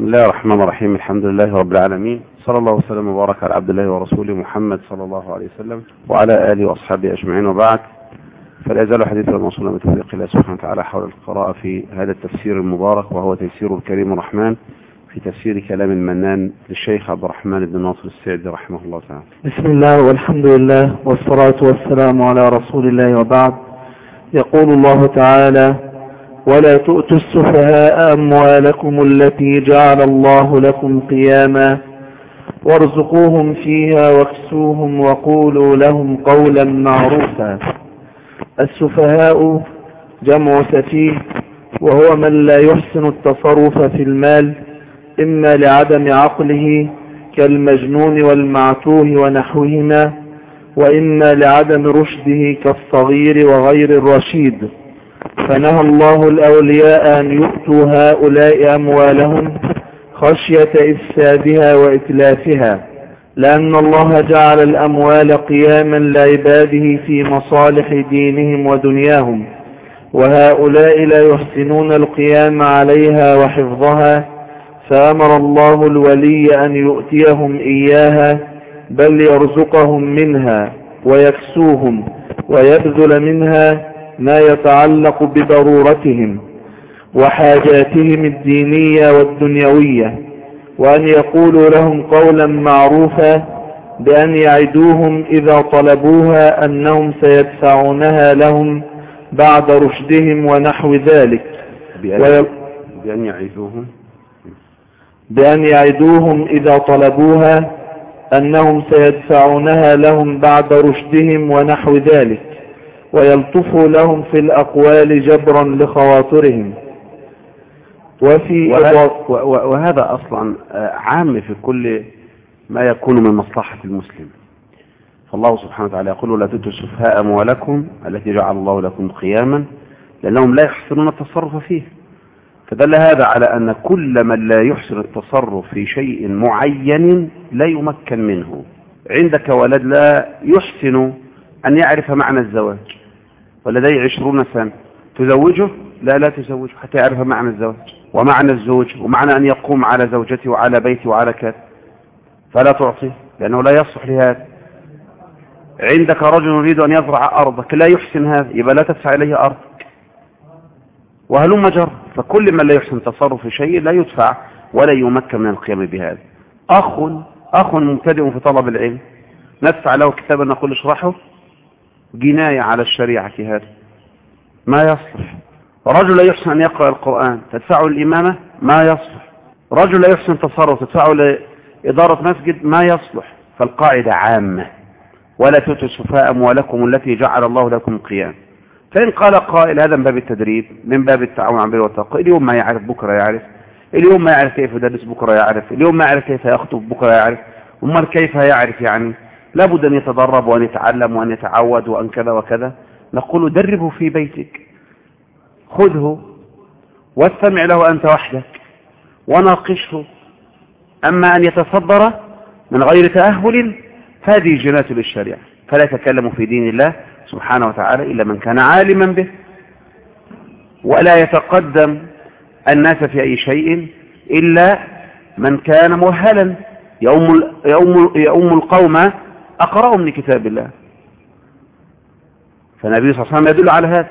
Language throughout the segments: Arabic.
بسم الله الرحمن الرحيم. الحمد لله رب العالمين. صلى الله وسلم وبارك على عبد الله ورسوله محمد صلى الله عليه وسلم وعلى آله وأصحابه أجمعين وبعد. فلا يزال حديثنا موصولا بتوفيق الله سبحانه وتعالى حول القراءة في هذا التفسير المبارك وهو تيسير الكريم الرحمن في تفسير كلام المنان للشيخ عبد الرحمن بن ناصر السعدي رحمه الله تعالى. بسم الله والحمد لله والصلاة والسلام على رسول الله وبعد. يقول الله تعالى ولا تؤتوا السفهاء أموالكم التي جعل الله لكم قياما وارزقوهم فيها واكسوهم وقولوا لهم قولا معروفا. السفهاء جمع سفيه وهو من لا يحسن التصرف في المال إما لعدم عقله كالمجنون والمعتوه ونحوهما وإما لعدم رشده كالصغير وغير الرشيد. فنهى الله الأولياء أن يؤتوا هؤلاء أموالهم خشية إفسادها وإتلافها لأن الله جعل الأموال قياما لعباده في مصالح دينهم ودنياهم وهؤلاء لا يحسنون القيام عليها وحفظها فأمر الله الولي أن يؤتيهم إياها بل يرزقهم منها ويكسوهم ويبذل منها ما يتعلق بضرورتهم وحاجاتهم الدينية والدنيوية وأن يقولوا لهم قولا معروفا بأن يعدوهم إذا طلبوها أنهم سيدفعونها لهم بعد رشدهم ونحو ذلك. بأن, بأن يعيذوهم بأن يعدوهم إذا طلبوها أنهم سيدفعونها لهم بعد رشدهم ونحو ذلك. ويلطفوا لهم في الأقوال جبرا لخواطرهم. وفي وهذا, وهذا أصلا عام في كل ما يكون من مصلحة المسلم. فالله سبحانه وتعالى يقول لا تؤتوا السفهاء أموالكم التي جعل الله لكم قياما لأنهم لا يحسنون التصرف فيه. فدل هذا على أن كل من لا يحسن التصرف في شيء معين لا يمكن منه. عندك ولد لا يحسن أن يعرف معنى الزواج. ولديه عشرون سنة. تزوجه؟ لا لا تزوجه حتى يعرف معنى الزواج ومعنى الزوج ومعنى أن يقوم على زوجته وعلى بيته وعلى كذا. فلا تعطيه لأنه لا يصلح لهذا. عندك رجل يريد أن يزرع أرضك لا يحسن هذا يبقى لا تدفع إليه أرضك وهلم جر فكل من لا يحسن تصرف في شيء لا يدفع ولا يمكن من القيام بهذا. أخ أخ مبتدئ في طلب العلم. ندفع له كتابا نقول اشرحه. جناية على الشريعة هذا. ما يصلح. رجل لا يحسن أن يقرأ القرآن تدفعه الإمامة؟ ما يصلح. رجل لا يحسن تصرف تدفعه لإدارة مسجد؟ ما يصلح. فالقاعدة عامة. ولا تؤتوا السفهاء أموالكم التي جعل الله لكم قيام. فإن قال قائل هذا من باب التدريب من باب التعاون على البر والتقوى. اليوم ما يعرف بكرة يعرف. اليوم ما يعرف كيف يدرس بكرة يعرف. اليوم ما يعرف كيف يخطب بكرة يعرف. أمال كيف يعرف يعني؟ لابد أن يتدرب وأن يتعلم وأن يتعود وأن كذا وكذا. نقول دربه في بيتك. خذه واستمع له أنت وحدك. وناقشه. أما أن يتصدر من غير تأهل هذه جنات للشريعة. فلا يتكلم في دين الله سبحانه وتعالى إلا من كان عالما به. ولا يتقدم الناس في أي شيء إلا من كان مؤهلا يوم, يوم, يوم القوم أقرأهم لكتاب الله. فالنبي صلى الله عليه وسلم يدل على هذا.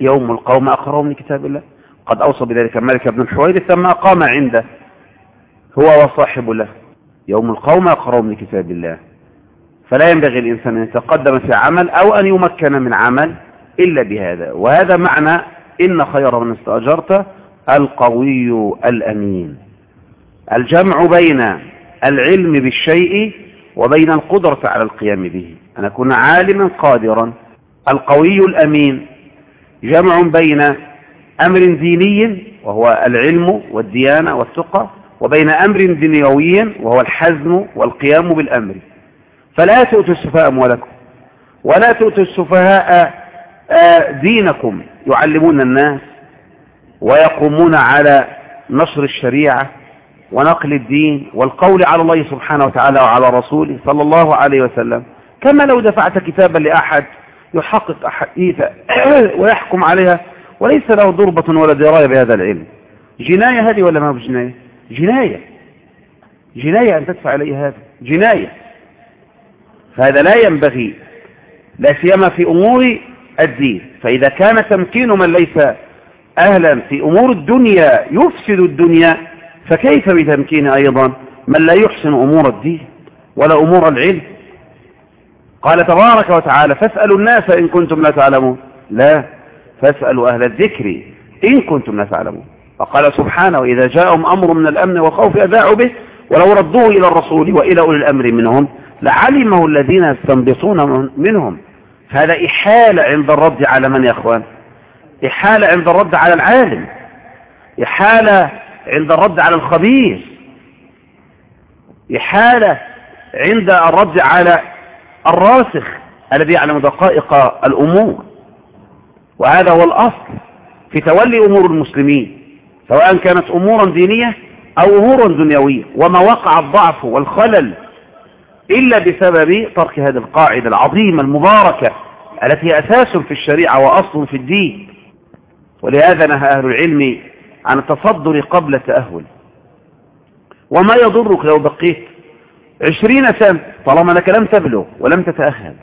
يوم القوم أقرأهم لكتاب الله. قد أوصى بذلك مالك بن الحويرث ثم أقام عنده. هو وصاحب له. يوم القوم أقرأهم لكتاب الله. فلا ينبغي الإنسان أن يتقدم في عمل أو أن يمكن من عمل إلا بهذا. وهذا معنى إن خير من استأجرت القوي الأمين. الجمع بين العلم بالشيء وبين القدرة على القيام به. أن أكون عالما قادرا القوي الأمين جمع بين أمر ديني وهو العلم والديانة والتقى وبين أمر دنيوي وهو الحزم والقيام بالأمر. فلا تؤتوا السفهاء أموالكم ولا تؤتوا السفهاء دينكم. يعلمون الناس ويقومون على نشر الشريعة ونقل الدين والقول على الله سبحانه وتعالى وعلى رسوله صلى الله عليه وسلم. كما لو دفعت كتابا لأحد يحقق أحاديث ويحكم عليها وليس له ضربة ولا دراية بهذا العلم. جناية هذه ولا ما جناية جناية. جناية أن تدفع إليه هذا. جناية. فهذا لا ينبغي لا سيما في أمور الدين. فإذا كان تمكين من ليس أهلا في أمور الدنيا يفسد الدنيا. فكيف بتمكين أيضا من لا يحسن أمور الدين ولا أمور العلم؟ قال تبارك وتعالى فاسألوا الناس إن كنتم لا تعلمون. لا فاسألوا أهل الذكر إن كنتم لا تعلمون. وقال سبحانه إذا جاءهم أمر من الأمن والخوف أذاعوا به ولو ردوه إلى الرسول وإلى أولي الأمر منهم لعلمه الذين يستنبطون منهم. هذا إحالة عند الرد على من يا أخوان؟ إحالة عند الرد على العالم. إحالة عند الرد على الخبير. إحالة عند الرد على الراسخ الذي يعلم دقائق الأمور. وهذا هو الأصل في تولي أمور المسلمين سواء كانت أمورا دينية أو أمورا دنيوية وما وقع الضعف والخلل إلا بسبب ترك هذه القاعدة العظيمة المباركة التي هي أساس في الشريعة وأصل في الدين. ولهذا نهى أهل العلم عن التصدر قبل التأهل وما يضرك لو بقيت عشرين سنة طالما أنك لم تبلغ ولم تتأهل.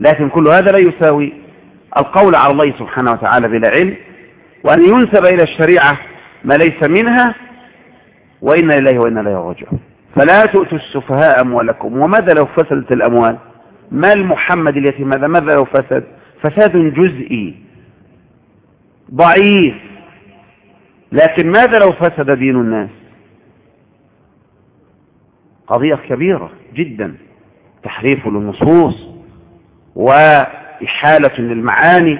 لكن كل هذا لا يساوي القول على الله سبحانه وتعالى بلا علم وأن ينسب إلى الشريعة ما ليس منها وإنا إليه وإنا إليه راجعون. فلا تؤتوا السفهاء أموالكم. وماذا لو فسدت الأموال؟ مال محمد اليتيم؟ ماذا ماذا لو فسد؟ فساد جزئي ضعيف. لكن ماذا لو فسد دين الناس؟ قضية كبيرة جدا تحريف للنصوص وإحالة للمعاني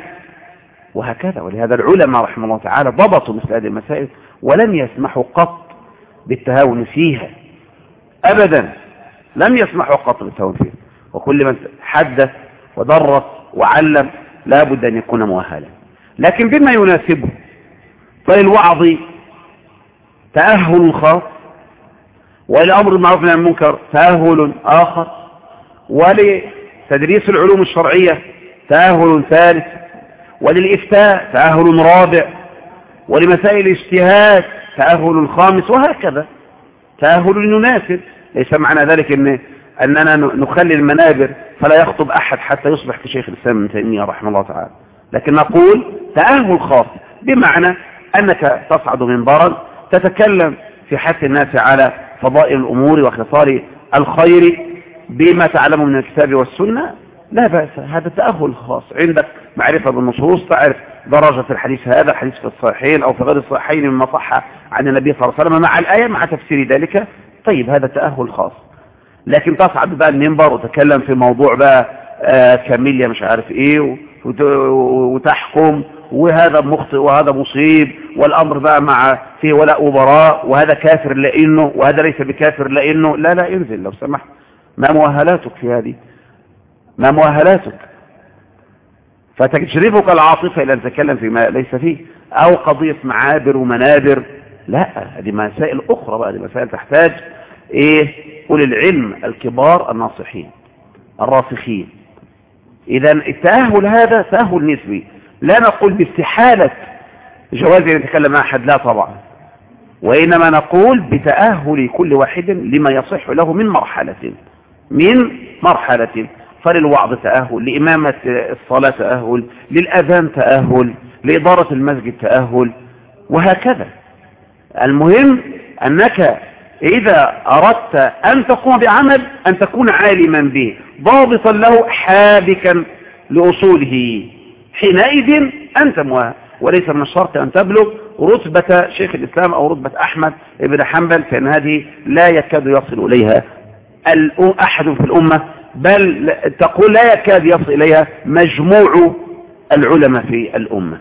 وهكذا. ولهذا العلماء رحمه الله تعالى ضبطوا مثل هذه المسائل ولم يسمحوا قط بالتهاون فيها أبدا لم يسمحوا قط بالتهاون فيها. وكل من حدث ودرس وعلم لا بد أن يكون مؤهلا. لكن بما يناسبه فللوعظ تأهل خاص ولأمر المعروف عن المنكر تأهل آخر ولتدريس العلوم الشرعية تأهل ثالث وللإفتاء تأهل رابع ولمسائل الاجتهاد تأهل خامس وهكذا تأهل يناسب ليس معنى ذلك إن أننا نخلي المنابر فلا يخطب أحد حتى يصبح كشيخ الإسلام ابن تيمية رحمه الله تعالى. لكن نقول تأهل خاص بمعنى أنك تصعد منبرا تتكلم في حث الناس على فضائل الأمور وخصال الخير بما تعلمه من الكتاب والسنة لا بأس. هذا تأهل خاص. عندك معرفة بالنصوص تعرف درجة الحديث هذا الحديث في الصحيحين أو في غير الصحيحين مما صح عن النبي صلى الله عليه وسلم مع الآية مع تفسير ذلك. طيب هذا تأهل خاص. لكن تصعد بقى المنبر وتتكلم في موضوع بقى آه كاميليا مش عارف إيه وتحكم وهذا مخطئ وهذا مصيب والأمر بقى مع فيه ولاء وبراء وهذا كافر لأنه وهذا ليس بكافر لأنه لا لا انزل لو سمحت. ما مؤهلاتك في هذه؟ ما مؤهلاتك. فتجربك العاطفة إلى أن تتكلم فيما ليس فيه أو قضية معابر ومنابر. لا هذه مسائل أخرى بقى هذه مسائل تحتاج إيه؟ أولي العلم الكبار الناصحين الراسخين. إذا التأهل هذا تأهل نسبي. لا نقول باستحالة جواز أن يتكلم أحد لا طبعا. وإنما نقول بتأهل كل واحد لما يصح له من مرحلة من مرحلة. فللوعظ تأهل لإمامة الصلاة تأهل للأذان تأهل لإدارة المسجد تأهل وهكذا. المهم أنك إذا أردت أن تقوم بعمل أن تكون عالما به ضابطا له حابكا لأصوله. حينئذ أنت مؤهل وليس من الشرط أن تبلغ رتبة شيخ الإسلام أو رتبة أحمد بن حنبل فإن هذه لا يكاد يصل إليها أحد في الأمة بل تقول لا يكاد يصل إليها مجموع العلماء في الأمة.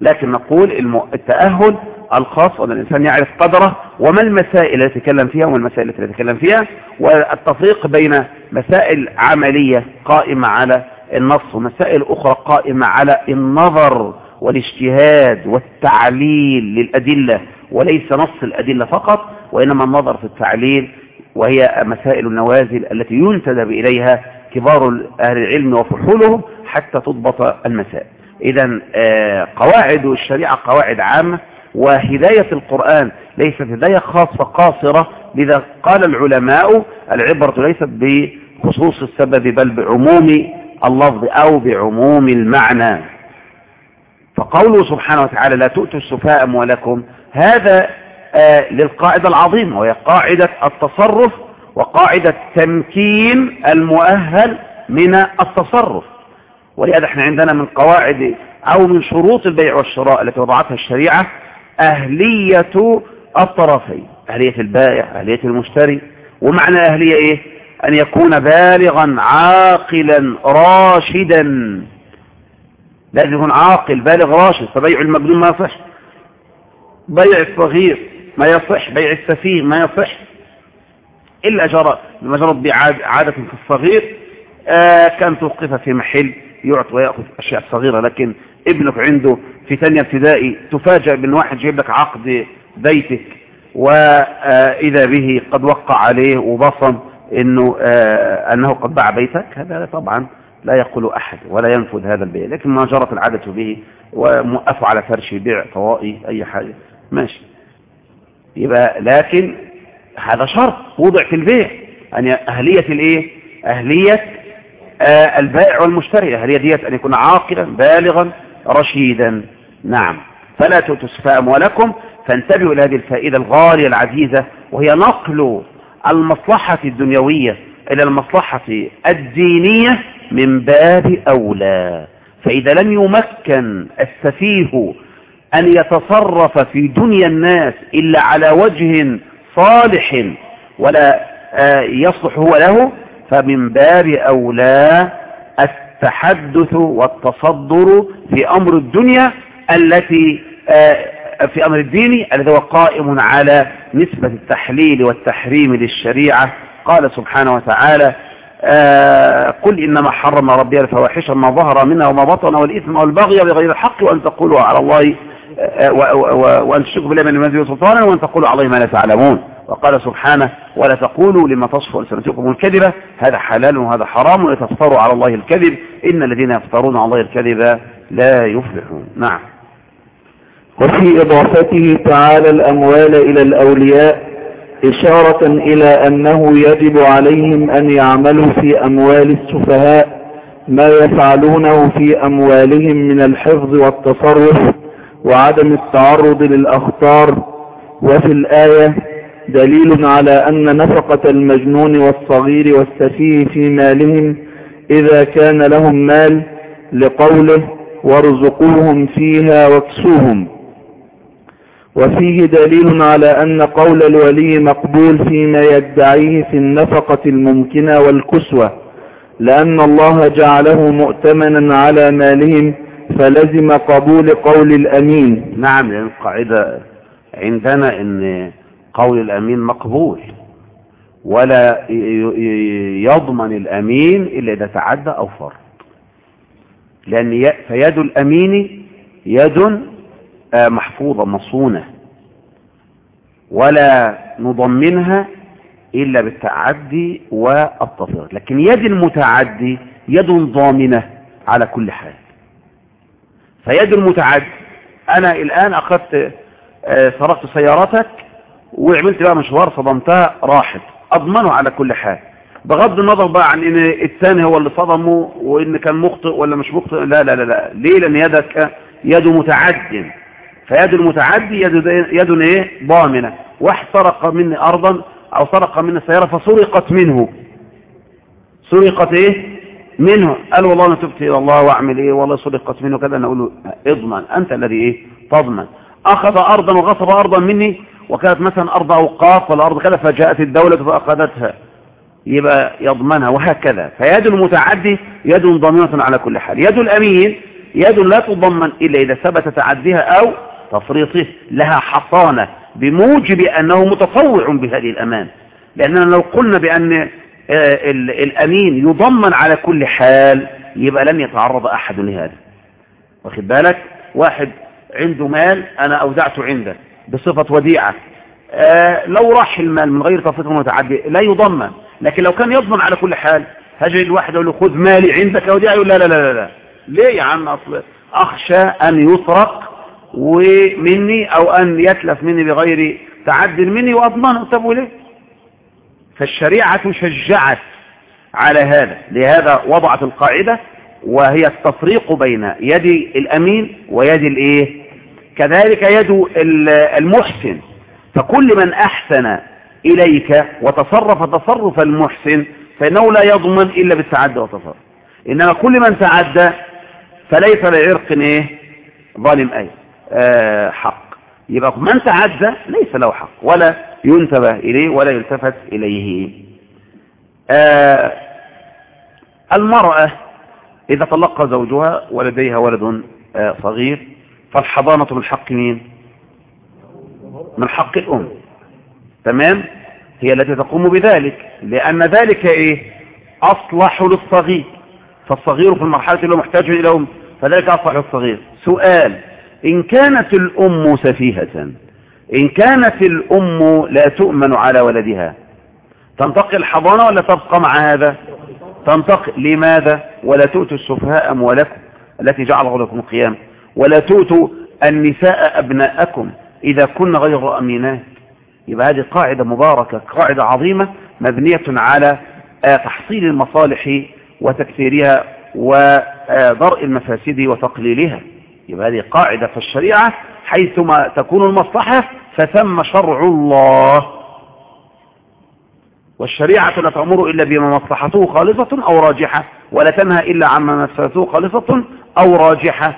لكن نقول التأهل الخاص أن الإنسان يعرف قدره وما المسائل التي يتكلم فيها وما المسائل التي يتكلم فيها والتفريق بين مسائل عملية قائمة على النص ومسائل أخرى قائمة على النظر والإجتهاد والتعليل للأدلة وليس نص الأدلة فقط وإنما النظر في التعليل وهي مسائل النوازل التي ينتدب إليها كبار أهل العلم وفحولهم حتى تضبط المسائل. إذا قواعد الشريعة قواعد عامة وهداية القرآن ليست هداية خاصة قاصرة لذا قال العلماء العبرة ليست بخصوص السبب بل بعموم اللفظ أو بعموم المعنى. فقوله سبحانه وتعالى لا تؤتوا السفاء أموالكم هذا آه للقاعدة العظيمة وهي قاعدة التصرف وقاعدة تمكين المؤهل من التصرف. ولهذا إحنا عندنا من قواعد أو من شروط البيع والشراء التي وضعتها الشريعة أهلية الطرفين أهلية البائع أهلية المشتري. ومعنى أهلية إيه؟ أن يكون بالغا عاقلا راشدا. لازم يكون عاقل بالغ راشد فبيع المجنون ما يصح. بيع الصغير ما يصح بيع السفيه ما يصح. إلا جرى بمجرد عادة في الصغير آه كان توقف في محل يعطي ويأخذ أشياء صغيرة لكن ابنك عنده في ثانية ابتدائي تفاجأ بأن واحد جايب لك عقد بيتك وإذا به قد وقع عليه وبصم. إنه آه أنه قد باع بيتك هذا طبعا لا يقول أحد ولا ينفذ هذا البيع لكن ما جرت العادة به ومؤف على فرش بيع طوائي أي حاجة. ماشي. يبقى لكن هذا شرط وضع في البيع أن أهلية الإيه؟ أهلية آه البائع والمشتري. أهلية ديت أن يكون عاقلا بالغا رشيدا. نعم. فلا تؤتوا أموالكم فانتبهوا إلى هذه الفائدة الغالية العزيزة وهي نقل المصلحة الدنيوية إلى المصلحة الدينية من باب أولى. فإذا لم يمكن السفيه أن يتصرف في دنيا الناس إلا على وجه صالح ولا يصلح هو له فمن باب أولى التحدث والتصدر في أمر الدنيا التي في أمر الدين الذي هو قائم على نسبة التحليل والتحريم للشريعة. قال سبحانه وتعالى قل إنما حرم ربي الفواحش ما ظهر منها وما بطن والإثم والبغي بغير الحق وأن تقولوا على الله وأن تشركوا بالله من المنزل سلطانا وأن تقولوا الله ما لا تعلمون. وقال سبحانه ولا تقولوا لما تصفوا ألسنتكم الكذبة هذا حلال وهذا حرام وتفتروا على الله الكذب. إن الذين يفترون على الله الكذب لا يفلحون. نعم. وفي إضافته تعالى الأموال إلى الأولياء إشارة إلى أنه يجب عليهم أن يعملوا في أموال السفهاء ما يفعلونه في أموالهم من الحفظ والتصرف وعدم التعرض للأخطار. وفي الآية دليل على أن نفقة المجنون والصغير والسفيه في مالهم إذا كان لهم مال لقوله وارزقوهم فيها واكسوهم وفيه دليل على أن قول الولي مقبول فيما يدعيه في النفقة الممكنة والكسوة لأن الله جعله مؤتمنا على مالهم فلزم قبول قول الأمين. نعم لأن القاعدة عندنا أن قول الأمين مقبول ولا يضمن الأمين إلا إذا تعدى أو فرط لأن فيد الأمين يد محفوظة مصونة ولا نضمنها إلا بالتعدي والتفريط لكن يد المتعدي يد ضامنة على كل حال. فيد المتعدي أنا الآن أخذت سرقت سيارتك وعملت بقى مشوار صدمتها راحت. أضمنه على كل حال. بغض النظر بقى عن إن الثاني هو اللي صدمه وإن كان مخطئ ولا مش مخطئ لا لا لا, لا. ليه؟ لأن يدك يد متعد. فيد المتعدي يد, يد إيه؟ ضامنة. واحد سرق مني أرضا أو سرق مني سيارة فسرقت منه. سرقت إيه؟ منه. قال والله أنا تبت إلى الله وأعمل إيه؟ والله سرقت منه كذا. أنا أقول له اضمن. أنت الذي إيه؟ تضمن. أخذ أرضا وغصب أرضا مني وكانت مثلا أرض أوقاف ولا أرض كذا فجاءت الدولة فأخذتها. يبقى يضمنها وهكذا. فيد المتعدي يد ضامنة على كل حال. يد الأمين يد لا تضمن إلا إذا ثبت تعديها أو تفريطه لها حصانة بموجب أنه متطوع بهذه الأمان. لأننا لو قلنا بأن الأمين يضمن على كل حال يبقى لن يتعرض أحد لهذا. واخد بالك؟ واحد عنده مال أنا أودعته عنده بصفة وديعة. آه لو راح المال من غير تفريط متعدي لا يضمن. لكن لو كان يضمن على كل حال هجي الواحد يقول له خذ مالي عندك وديعة يقول لا لا لا لا. ليه يا عم أصل؟ أخشى أن يسرق ومني أو أن يتلف مني بغير تعد مني وأضمنه. طب وليه؟ فالشريعة شجعت على هذا. لهذا وضعت القاعدة وهي التفريق بين يد الأمين ويد الإيه؟ كذلك يد المحسن. فكل من أحسن إليك وتصرف تصرف المحسن فإنه لا يضمن إلا بالتعدى والتصرف. إنما كل من تعدى فليس لعرق إيه؟ ظالم أي. آه حق. يبقى من تعدى ليس له حق ولا ينتبه إليه ولا يلتفت إليه. آه المرأة إذا طلق زوجها ولديها ولد آه صغير فالحضانة من حق مين؟ من حق الأم. تمام؟ هي التي تقوم بذلك لأن ذلك إيه؟ أصلح للصغير. فالصغير في المرحلة اللي محتاج إلى أم فذلك أصلح للصغير. سؤال إن كانت الأم سفيهة إن كانت الأم لا تؤمن على ولدها تنتقل الحضانة ولا تبقى مع هذا؟ تنتقل. لماذا؟ ولا تؤتوا السفهاء أموالكم التي جعله لكم قيام ولا تؤتوا النساء أبناءكم إذا كن غير أمينات. يبقى هذه قاعدة مباركة قاعدة عظيمة مبنية على تحصيل المصالح وتكثيرها ودرء المفاسد وتقليلها. يبقى هذه قاعدة في الشريعة حيثما تكون المصلحة فثم شرع الله. والشريعة لا تأمر إلا بما مصلحته خالصة أو راجحة ولا تنهى إلا عما مصلحته خالصة أو راجحة.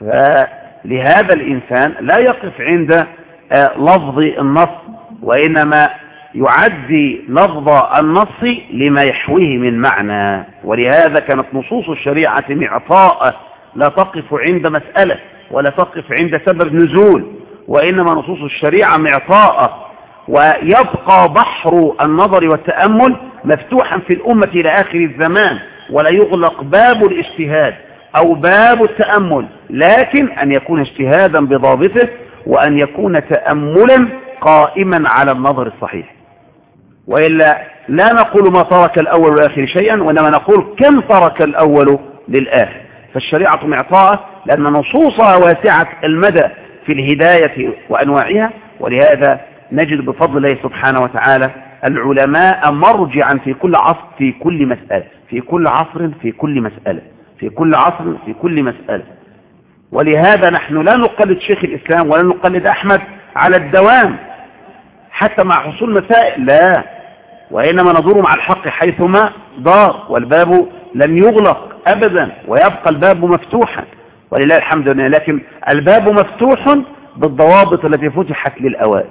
فلهذا الإنسان لا يقف عند لفظ النص وإنما يعدي لفظ النص لما يحويه من معنى. ولهذا كانت نصوص الشريعة معطاء لا تقف عند مسألة ولا تقف عند سبب نزول وإنما نصوص الشريعة معطاء ويبقى بحر النظر والتأمل مفتوحا في الأمة إلى آخر الزمان ولا يغلق باب الاجتهاد أو باب التأمل لكن أن يكون اجتهادا بضابطه وأن يكون تأملا قائما على النظر الصحيح. وإلا لا نقول ما ترك الأول والآخر شيئا وإنما نقول كم ترك الأول للآخر. فالشريعة معطاءة لأن نصوصها واسعة المدى في الهداية وأنواعها ولهذا نجد بفضل الله سبحانه وتعالى العلماء مرجعا في كل عصر في كل مسألة في كل عصر في كل مسألة في كل عصر في كل مسألة. ولهذا نحن لا نقلد شيخ الإسلام ولا نقلد أحمد على الدوام حتى مع حصول مسائل لا. وإنما ندور مع الحق حيثما دار والباب لم يغلق. أبدا ويبقى الباب مفتوحا ولله الحمد لله لكن الباب مفتوح بالضوابط التي فتحت للأوائل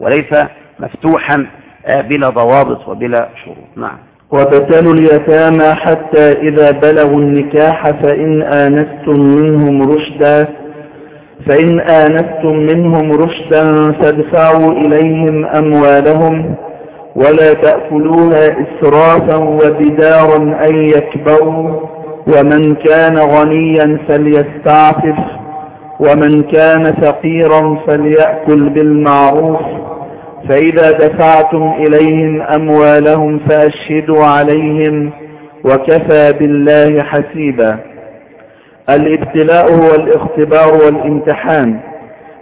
وليس مفتوحا بلا ضوابط وبلا شروط. نعم. وابتلوا اليتامى حتى إذا بلغوا النكاح فإن آنستم منهم رشدا فإن آنستم منهم رشدا فادفعوا إليهم أموالهم ولا تأكلوها إسرافا وبدارا أن يكبروا. ومن كان غنيا فليستعفف ومن كان فقيرا فليأكل بالمعروف. فإذا دفعتم إليهم أموالهم فأشهدوا عليهم وكفى بالله حسيبا. الابتلاء هو الاختبار والامتحان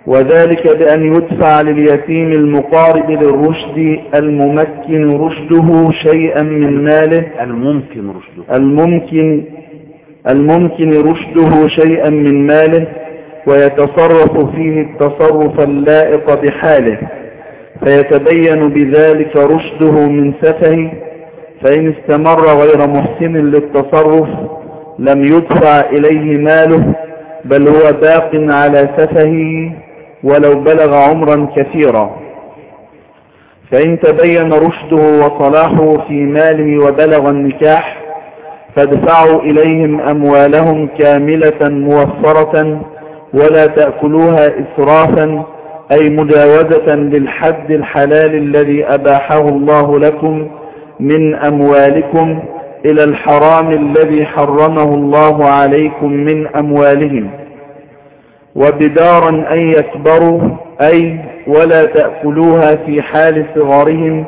وذلك بأن يدفع لليتيم المقارب للرشد الممكن رشده شيئا من ماله. الممكن رشده. الممكن الممكن رشده شيئا من ماله ويتصرف فيه التصرف اللائق بحاله فيتبين بذلك رشده من سفه فإن استمر غير محسن للتصرف لم يدفع إليه ماله بل هو باق على سفهه ولو بلغ عمرا كثيرا. فإن تبين رشده وصلاحه في ماله وبلغ النكاح فادفعوا إليهم أموالهم كاملة موفرة ولا تأكلوها إسرافا أي مجاوزة للحد الحلال الذي أباحه الله لكم من أموالكم إلى الحرام الذي حرمه الله عليكم من أموالهم. وبدارا أن يكبروا أي ولا تأكلوها في حال صغارهم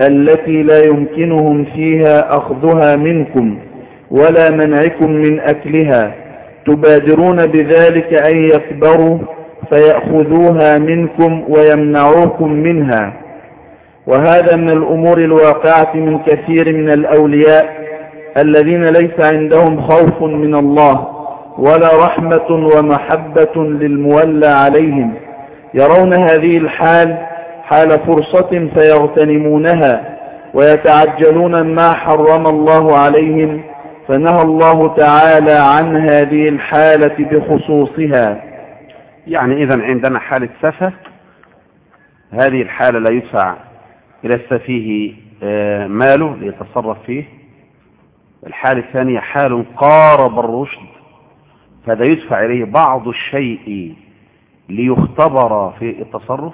التي لا يمكنهم فيها أخذها منكم. ولا منعكم من أكلها. تبادرون بذلك أن يكبروا فيأخذوها منكم ويمنعوكم منها. وهذا من الأمور الواقعة من كثير من الأولياء الذين ليس عندهم خوف من الله ولا رحمة ومحبة للمولى عليهم. يرون هذه الحال حال فرصة فيغتنمونها ويتعجلون ما حرم الله عليهم فنهى الله تعالى عن هذه الحالة بخصوصها. يعني إذا عندنا حالة سفة هذه الحالة لا يدفع إلى السفيه ماله ليتصرف فيه. الحالة الثانية حال قارب الرشد فهذا يدفع إليه بعض الشيء ليختبر في التصرف.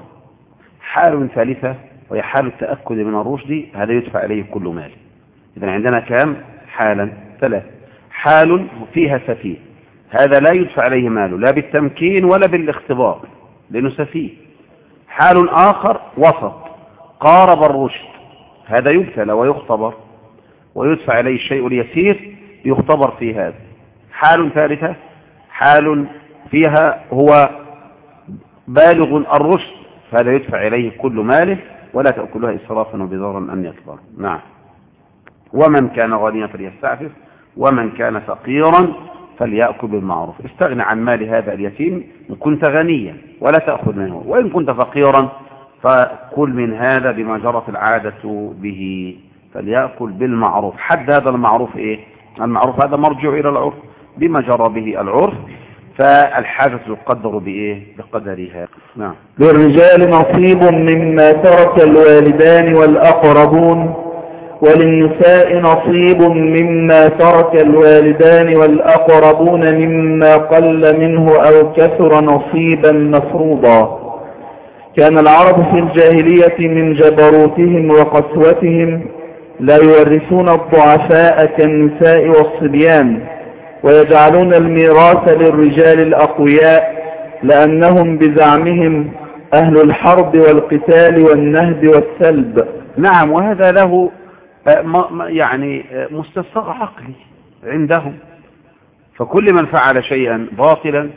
حال ثالثة وهي حال التأكد من الرشد هذا يدفع إليه كل مال. إذا عندنا كام؟ حالا ثلاث. حال فيها سفيه. هذا لا يدفع عليه ماله لا بالتمكين ولا بالاختبار لأنه سفيه. حال آخر وسط. قارب الرشد. هذا يبتلى ويختبر ويدفع إليه الشيء اليسير يختبر في هذا. حال ثالثة حال فيها هو بالغ الرشد فهذا يدفع إليه كل ماله ولا تأكلها إسرافا وبذارا أن يكبر. نعم. ومن كان غنيا فليستعفف. ومن كان فقيرا فليأكل بالمعروف. استغنى عن مال هذا اليتيم إن كنت غنيا ولا تأخذ منه. وإن كنت فقيرا فكل من هذا بما جرت العادة به فليأكل بالمعروف. حد هذا المعروف إيه؟ المعروف هذا مرجع إلى العرف. بما جرى به العرف فالحاجة تقدر بإيه؟ بقدرها. نعم. للرجال نصيب مما ترك الوالدان والأقربون. وللنساء نصيب مما ترك الوالدان والأقربون مما قل منه أو كثر نصيبا مفروضا. كان العرب في الجاهلية من جبروتهم وقسوتهم لا يورثون الضعفاء كالنساء والصبيان ويجعلون الميراث للرجال الأقوياء لأنهم بزعمهم أهل الحرب والقتال والنهب والسلب. نعم وهذا له يعني مستصغ عقلي عندهم. فكل من فعل شيئا باطلا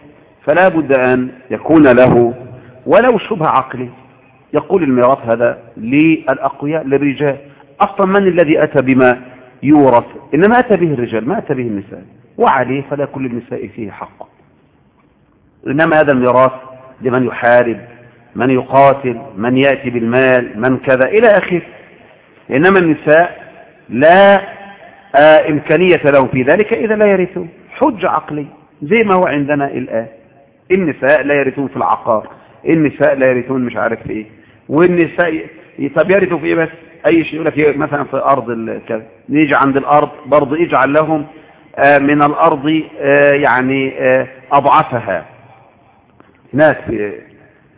فلا بد أن يكون له ولو شبه عقلي. يقول الميراث هذا للأقوياء للرجال. أصلا من الذي أتى بما يورث؟ إنما أتى به الرجال ما أتى به النساء. وعليه فلا كل النساء فيه حق. إنما هذا الميراث لمن يحارب من يقاتل من يأتي بالمال من كذا. إلى آخره إنما النساء لا آه إمكانية لهم في ذلك إذا لا يرثون. حج عقلي زي ما هو عندنا الآن. النساء لا يرثون في العقار النساء لا يرثون مش عارف في إيه. والنساء طب يرثوا في إيه بس؟ أي شيء يقول لك مثلا في أرض كذا. نيجي عند الأرض برضه يجعل لهم آه من الأرض آه يعني أضعفها. ناس في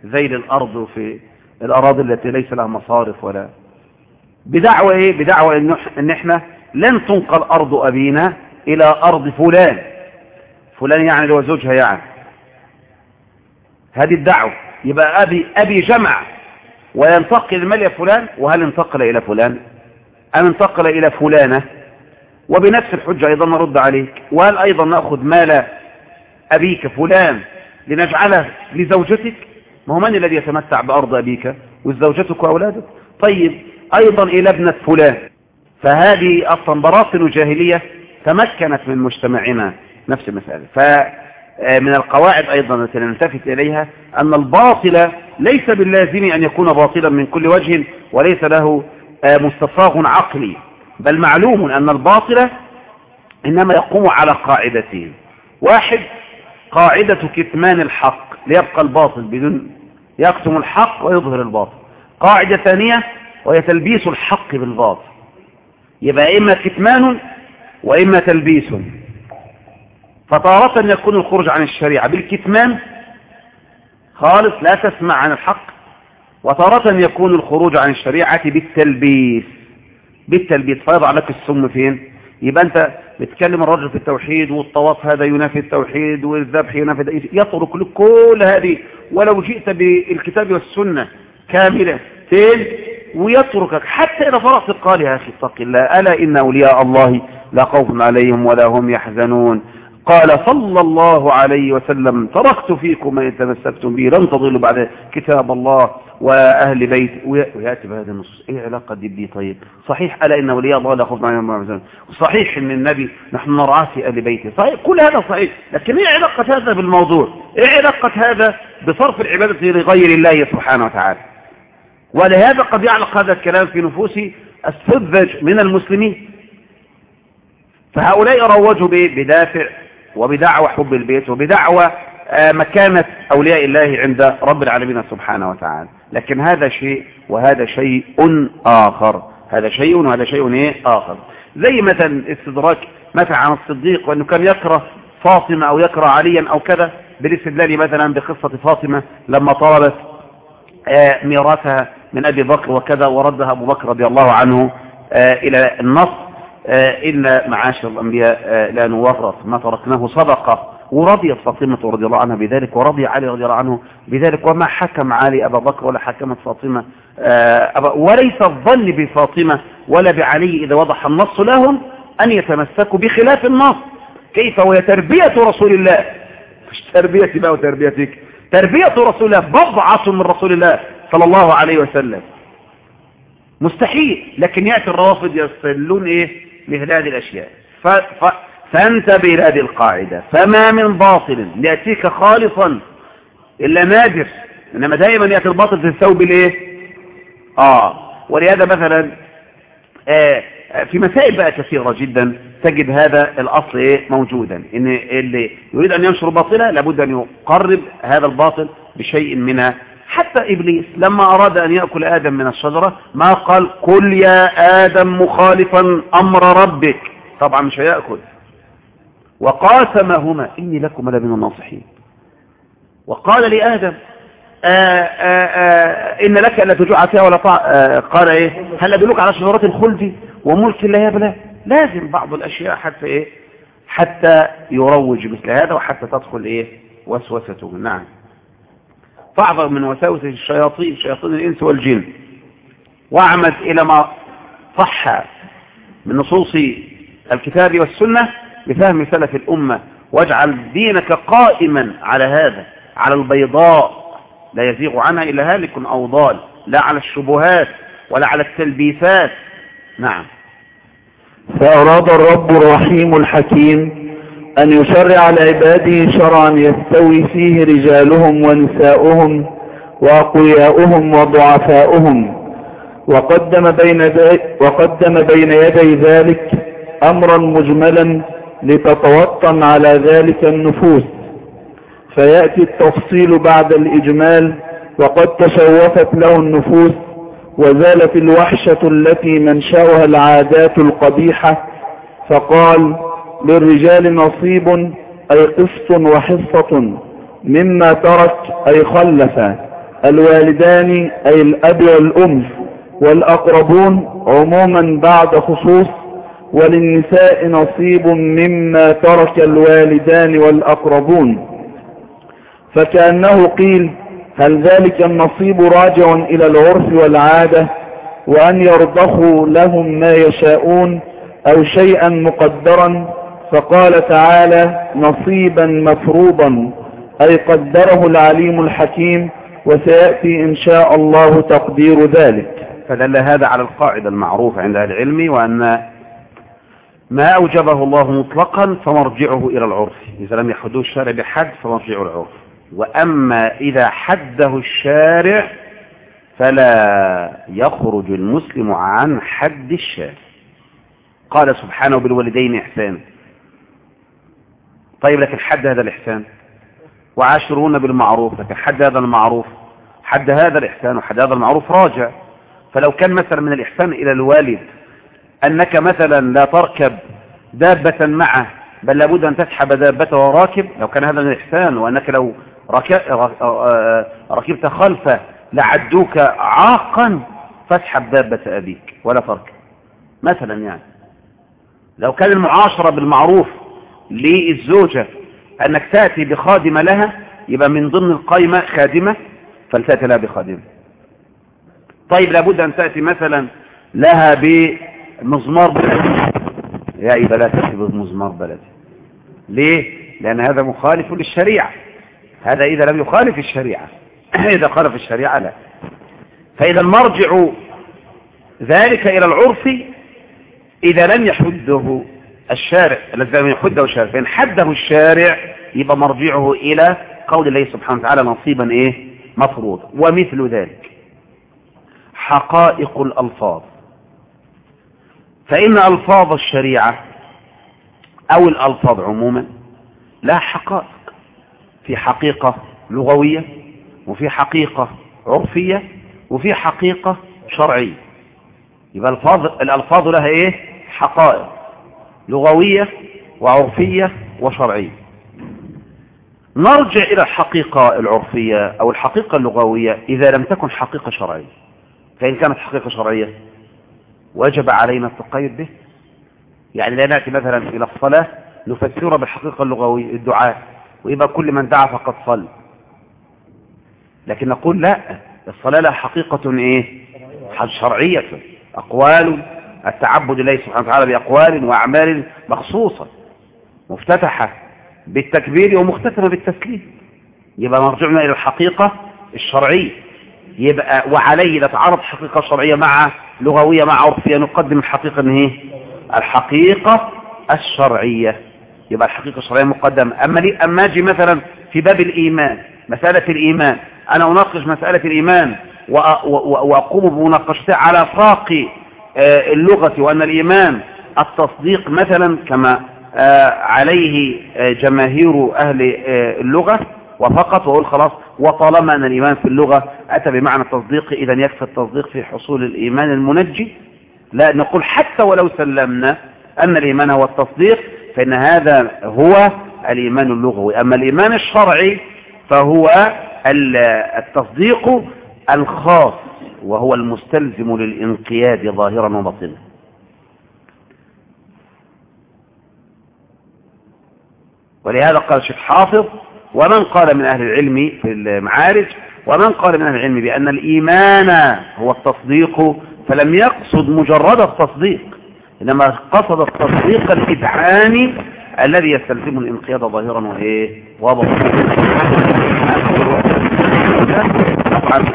ذيل الأرض وفي الأراضي التي ليس لها مصارف ولا بدعوة إيه؟ بدعوة ان إحنا لن تنقل أرض أبينا إلى أرض فلان. فلان يعني اللي هو زوجها يعني. هذه الدعوة. يبقى ابي أبي جمع. وينتقل المال إلى فلان. وهل انتقل إلى فلان؟ أم انتقل إلى فلانة؟ وبنفس الحجة أيضا نرد عليك. وهل أيضا نأخذ مال أبيك فلان لنجعله لزوجتك؟ ما هو من الذي يتمتع بأرض أبيك؟ وزوجتك وأولادك. طيب أيضا إلى ابنة فلان. فهذه أصلا براثن جاهلية تمكنت من مجتمعنا. نفس المسألة. فمن القواعد أيضا التي نلتفت إليها أن الباطل ليس باللازم أن يكون باطلا من كل وجه وليس له مستصاغ عقلي. بل معلوم أن الباطل إنما يقوم على قاعدتين واحد قاعدة كتمان الحق. ليبقى الباطل بدون يكتم الحق ويظهر الباطل. قاعدة ثانية وهي تلبيس الحق بالباطل. يبقى إما كتمان وإما تلبيس. فتارة يكون الخروج عن الشريعة بالكتمان خالص لا تسمع عن الحق. وتارة يكون الخروج عن الشريعة بالتلبيس. بالتلبيس. فيضع لك السم فين؟ يبقى أنت بتكلم الرجل في التوحيد والطواف هذا ينافي التوحيد والذبح ينافي يترك لك كل هذه. ولو جئت بالكتاب والسنة كاملة. تين ويتركك حتى إذا فرغت قال يا أخي اتق الله ألا إن أولياء الله لا خوف عليهم ولا هم يحزنون؟ قال صلى الله عليه وسلم تركت فيكم ما تمسكتم به لن تضلوا بعد كتاب الله وأهل بيت. ويأتي بهذا النص. إيه علاقة دي بدي؟ طيب. صحيح ألا إن ولي الله لا خوف معنا صحيح إن النبي نحن نرعاه في أهل بيته. صحيح كل هذا صحيح. لكن إيه علاقة هذا بالموضوع؟ إيه علاقة هذا بصرف العبادة لغير الله سبحانه وتعالى؟ ولهذا قد يعلق هذا الكلام في نفوس السذج من المسلمين. فهؤلاء روجوا بدافع وبدعوى حب البيت وبدعوى مكانة أولياء الله عند رب العالمين سبحانه وتعالى. لكن هذا شيء وهذا شيء آخر. هذا شيء وهذا شيء إيه؟ آخر. زي مثلا استدراك مثلا عن الصديق وأنه كان يكره فاطمة أو يكره عليا أو كذا بالاستدلال مثلا بقصة فاطمة لما طلبت ميراثها من أبي بكر وكذا وردها أبو بكر رضي الله عنه إلى النص إلا معاشر الأنبياء لا نورث ما تركناه صدقة. ورضيت فاطمة رضي الله عنها بذلك ورضي علي رضي الله عنه بذلك وما حكم علي أبا بكر ولا حكمت فاطمة وليس الظن بفاطمة ولا بعلي إذا وضح النص لهم أن يتمسكوا بخلاف النص. كيف وهي تربية رسول الله؟ مش تربيتي بقى وتربيتك. تربية رسول الله بضعة من رسول الله. صلى الله عليه وسلم. مستحيل لكن يأتي الروافض يستدلون إيه؟ مثل هذه الأشياء. ف... ف... فانتبه إلى هذه القاعدة. فما من باطل يأتيك خالصا إلا نادر. إنما دائما يأتي الباطل في الثوب الإيه آه. ولهذا مثلا آه في مسائل بقى كثيرة جدا تجد هذا الأصل إيه؟ موجودا. إن اللي يريد أن ينشر باطلا لابد أن يقرب هذا الباطل بشيء من حتى إبليس لما أراد أن يأكل آدم من الشجرة ما قال كل يا آدم مخالفا أمر ربك. طبعا مش هيأكل. وقاسمهما إني لكم لمن الناصحين. وقال لآدم آآ آآ إن لك ألا تجوع فيها ولا طاع قال إيه؟ هل أدلوك على شجرات الخلد؟ وملك لا يبلى. لازم بعض الأشياء حتى إيه؟ حتى يروج مثل هذا وحتى تدخل إيه؟ وسوسته. نعم. فاعظم من وساوس الشياطين شياطين الإنس والجن. واعمد إلى ما صح من نصوص الكتاب والسنة بفهم سلف الأمة. واجعل دينك قائما على هذا على البيضاء. لا يزيغ عنها إلا هالك أو ضال. لا على الشبهات ولا على التلبيسات. نعم. فأراد الرب الرحيم الحكيم أن يشرع لعباده شرعا يستوي فيه رجالهم ونساؤهم وأقوياؤهم وضعفاؤهم. وقدم بين, وقدم بين يدي ذلك أمرا مجملا لتتوطن على ذلك النفوس. فيأتي التفصيل بعد الإجمال وقد تشوفت له النفوس وزالت الوحشة التي منشأها العادات القبيحة. فقال للرجال نصيب أي قسط وحصة مما ترك أي خلف. الوالدان أي الأب والأم. والأقربون عموما بعد خصوص. وللنساء نصيب مما ترك الوالدان والأقربون. فكأنه قيل هل ذلك النصيب راجع إلى العرف والعادة؟ وأن يرضخوا لهم ما يشاءون أو شيئا مقدرا فقال تعالى نصيبا مفروضا أي قدره العليم الحكيم وسيأتي إن شاء الله تقدير ذلك. فدل هذا على القاعدة المعروفة عند العلم وأن ما أوجبه الله مطلقا فمرجعه إلى العرف. إذا لم يحدوه الشارع بحد فمرجعه العرف وأما إذا حده الشارع فلا يخرج المسلم عن حد الشارع. قال سبحانه بالوالدين إحسان. طيب لكن حد هذا الإحسان؟ وعاشرون بالمعروف لكن حد هذا المعروف؟ حد هذا الإحسان وحد هذا المعروف راجع. فلو كان مثلا من الإحسان إلى الوالد أنك مثلا لا تركب دابة معه بل لابد أن تسحب دابته وراكب لو كان هذا من الإحسان وأنك لو ركبت خلفه لعدوك عاقا فاسحب دابة أبيك ولا تركب. مثلا يعني. لو كان المعاشرة بالمعروف للزوجة. أنك تأتي بخادمة لها يبقى من ضمن القائمة خادمة فلتأتي لها بخادمة. طيب لابد أن تأتي مثلا لها بمزمار بلدي. يا إذا لا تأتي بمزمار بلدي. ليه؟ لأن هذا مخالف للشريعة. هذا إذا لم يخالف الشريعة. إذا خالف الشريعة لا. فإذا المرجع ذلك إلى العرف إذا لم يحده الشارع الذي لم يحده الشارع. فإن حده الشارع يبقى مرجعه إلى قول الله سبحانه وتعالى نصيبا إيه؟ مفروض ومثل ذلك حقائق الألفاظ. فإن ألفاظ الشريعة أو الألفاظ عموما لها حقائق. في حقيقة لغوية وفي حقيقة عرفية وفي حقيقة شرعية. يبقى الألفاظ, الألفاظ لها إيه؟ حقائق. لغوية وعرفية وشرعية. نرجع إلى الحقيقة العرفية أو الحقيقة اللغوية إذا لم تكن حقيقة شرعية. فإن كانت حقيقة شرعية وجب علينا التقيد به. يعني لا نأتي مثلا إلى الصلاة نفسرها بالحقيقة اللغوية الدعاء ويبقى كل من دعا فقد صلى. لكن نقول لا الصلاة لها حقيقة إيه؟ شرعية أقوال التعبد لله سبحانه وتعالى بأقوال وأعمال مخصوصة مفتتحة بالتكبير ومختتمة بالتسليم. يبقى مرجعنا إلى الحقيقة الشرعية. يبقى وعليه نتعرض حقيقة شرعية مع لغوية مع عرفية نقدم الحقيقة إن هي الحقيقة الشرعية. يبقى الحقيقة الشرعية مقدمة. أما لي أما أجي مثلا في باب الإيمان مسألة الإيمان. أنا أناقش مسألة الإيمان وأقوم بمناقشتها على فاق اللغة وأن الإيمان التصديق مثلا كما عليه جماهير أهل اللغة وفقط وأقول خلاص وطالما أن الإيمان في اللغة أتى بمعنى التصديق إذا يكفي التصديق في حصول الإيمان المنجي. لا نقول حتى ولو سلمنا أن الإيمان هو التصديق فإن هذا هو الإيمان اللغوي. أما الإيمان الشرعي فهو التصديق الخاص. وهو المستلزم للانقياد ظاهرا وباطنا. ولهذا قال الشيخ حافظ ومن قال من أهل العلم في المعارج ومن قال من أهل العلم بأن الإيمان هو التصديق فلم يقصد مجرد التصديق إنما قصد التصديق الإذعاني الذي يستلزم الانقياد ظاهرا وإيه؟ وبطنا طبعا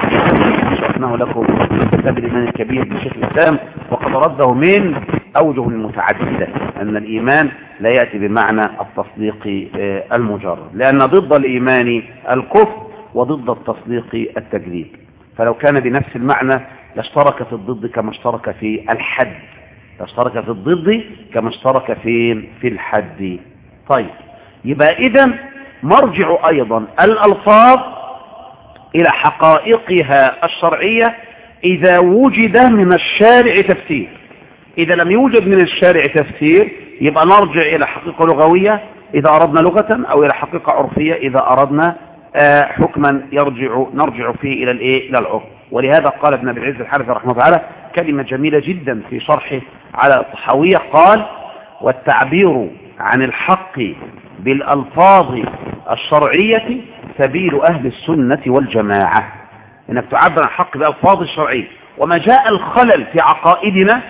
شرحناه لكم كتاب الإيمان الكبير لشيخ الإسلام وقد رده من أوجه المتعددة أن الإيمان لا يأتي بمعنى التصديق المجرد لأن ضد الإيمان الكفر وضد التصديق التجديد فلو كان بنفس المعنى لاشترك في الضد كما اشترك في الحد. اشترك في الضد كما اشترك في في الحد. طيب يبقى إذا مرجع أيضا الألفاظ إلى حقائقها الشرعية إذا وجد من الشارع تفسير. إذا لم يوجد من الشارع تفسير يبقى نرجع إلى حقيقة لغوية إذا أردنا لغة أو إلى حقيقة عرفية إذا أردنا حكما يرجع نرجع فيه إلى الإيه؟ إلى العرف. ولهذا قال ابن أبي العز الحارث رحمه الله تعالى كلمة جميلة جدا في شرحه على الطحاوية قال والتعبير عن الحق بالألفاظ الشرعية سبيل أهل السنة والجماعة. إنك تعبر عن الحق بألفاظ الشرعية. وما جاء الخلل في عقائدنا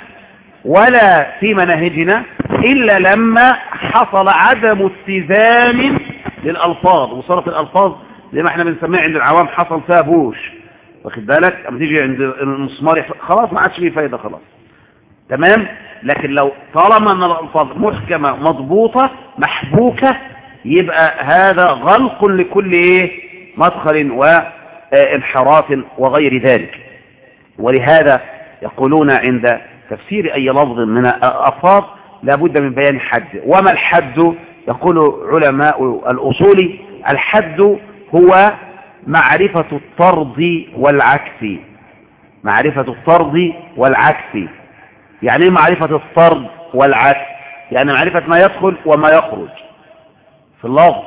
ولا في مناهجنا إلا لما حصل عدم اتزان للألفاظ. وصارت الألفاظ زي ما إحنا بنسميها عند العوام حصل فيها بوش. واخد بالك؟ أما تيجي عند المسمار خلاص ما عادش فيه فايدة خلاص. تمام؟ لكن لو طالما إن الألفاظ محكمة مضبوطة محبوكة يبقى هذا غلق لكل إيه؟ مدخل وانحراف وغير ذلك. ولهذا يقولون عند تفسير أي لفظ من الألفاظ لابد من بيان حد وما الحد؟ يقول علماء الأصول الحد هو معرفة الطرد والعكس. معرفة الطرد والعكس. يعني إيه معرفة الطرد والعكس يعني معرفة ما يدخل وما يخرج. في اللفظ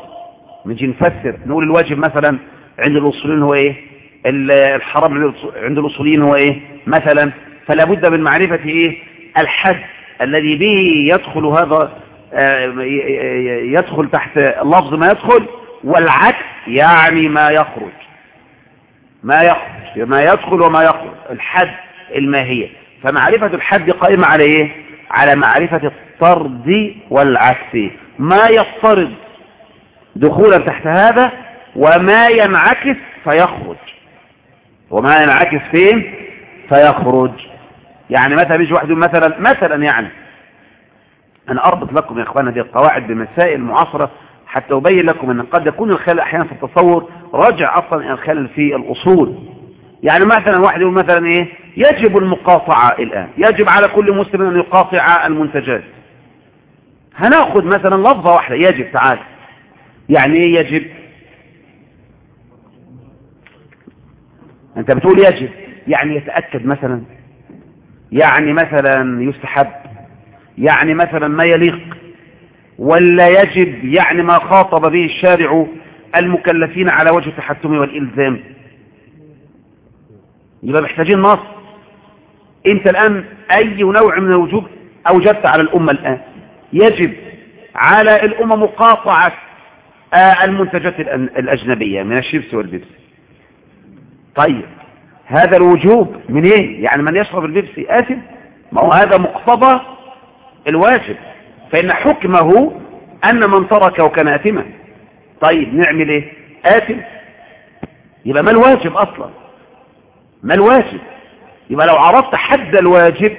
نجي نفسر نقول الواجب مثلا عند الأصولين هو إيه؟ الحرام عند الأصوليين هو إيه؟ مثلا فلا بد من معرفة إيه؟ الحد الذي به يدخل هذا يدخل تحت لفظ ما يدخل والعكس يعني ما يخرج. ما يخرج. ما يدخل وما يخرج. الحد الماهية. فمعرفة الحد قائمة على إيه؟ على معرفة الطرد والعكس. ما يفترض دخولا تحت هذا وما ينعكس فيخرج. وما ينعكس فين؟ فيخرج. يعني مثلا بيجي واحد مثلا مثلا يعني أنا أربط لكم يا اخوانا دي القواعد بمسائل معاصره حتى أبين لكم أن قد يكون الخلل أحيانا في التصور راجع أصلا إلى الخلل في الأصول. يعني مثلا واحد يقول مثلا إيه؟ يجب المقاطعة الآن. يجب على كل مسلم أن يقاطع المنتجات. هناخد مثلا لفظة واحدة. يجب تعال. يعني إيه يجب؟ أنت بتقول يجب. يعني يتأكد مثلا. يعني مثلا يستحب. يعني مثلا ما يليق. ولا يجب يعني ما خاطب به الشارع المكلفين على وجه التحتم والإلزام. يبقى محتاجين نص. انت الآن أي نوع من الوجوب أوجدت على الأمة الآن. يجب على الأمة مقاطعة المنتجات الأجنبية من الشيبس والبيبسي. طيب هذا الوجوب من إيه؟ يعني من يشرب البيبسي آثم ما هو هذا مقتضى الواجب. فإن حكمه أن من تركه كان آثما. طيب نعمل إيه؟ آثم. يبقى ما الواجب أصلا؟ ما الواجب؟ يبقى لو عرفت حد الواجب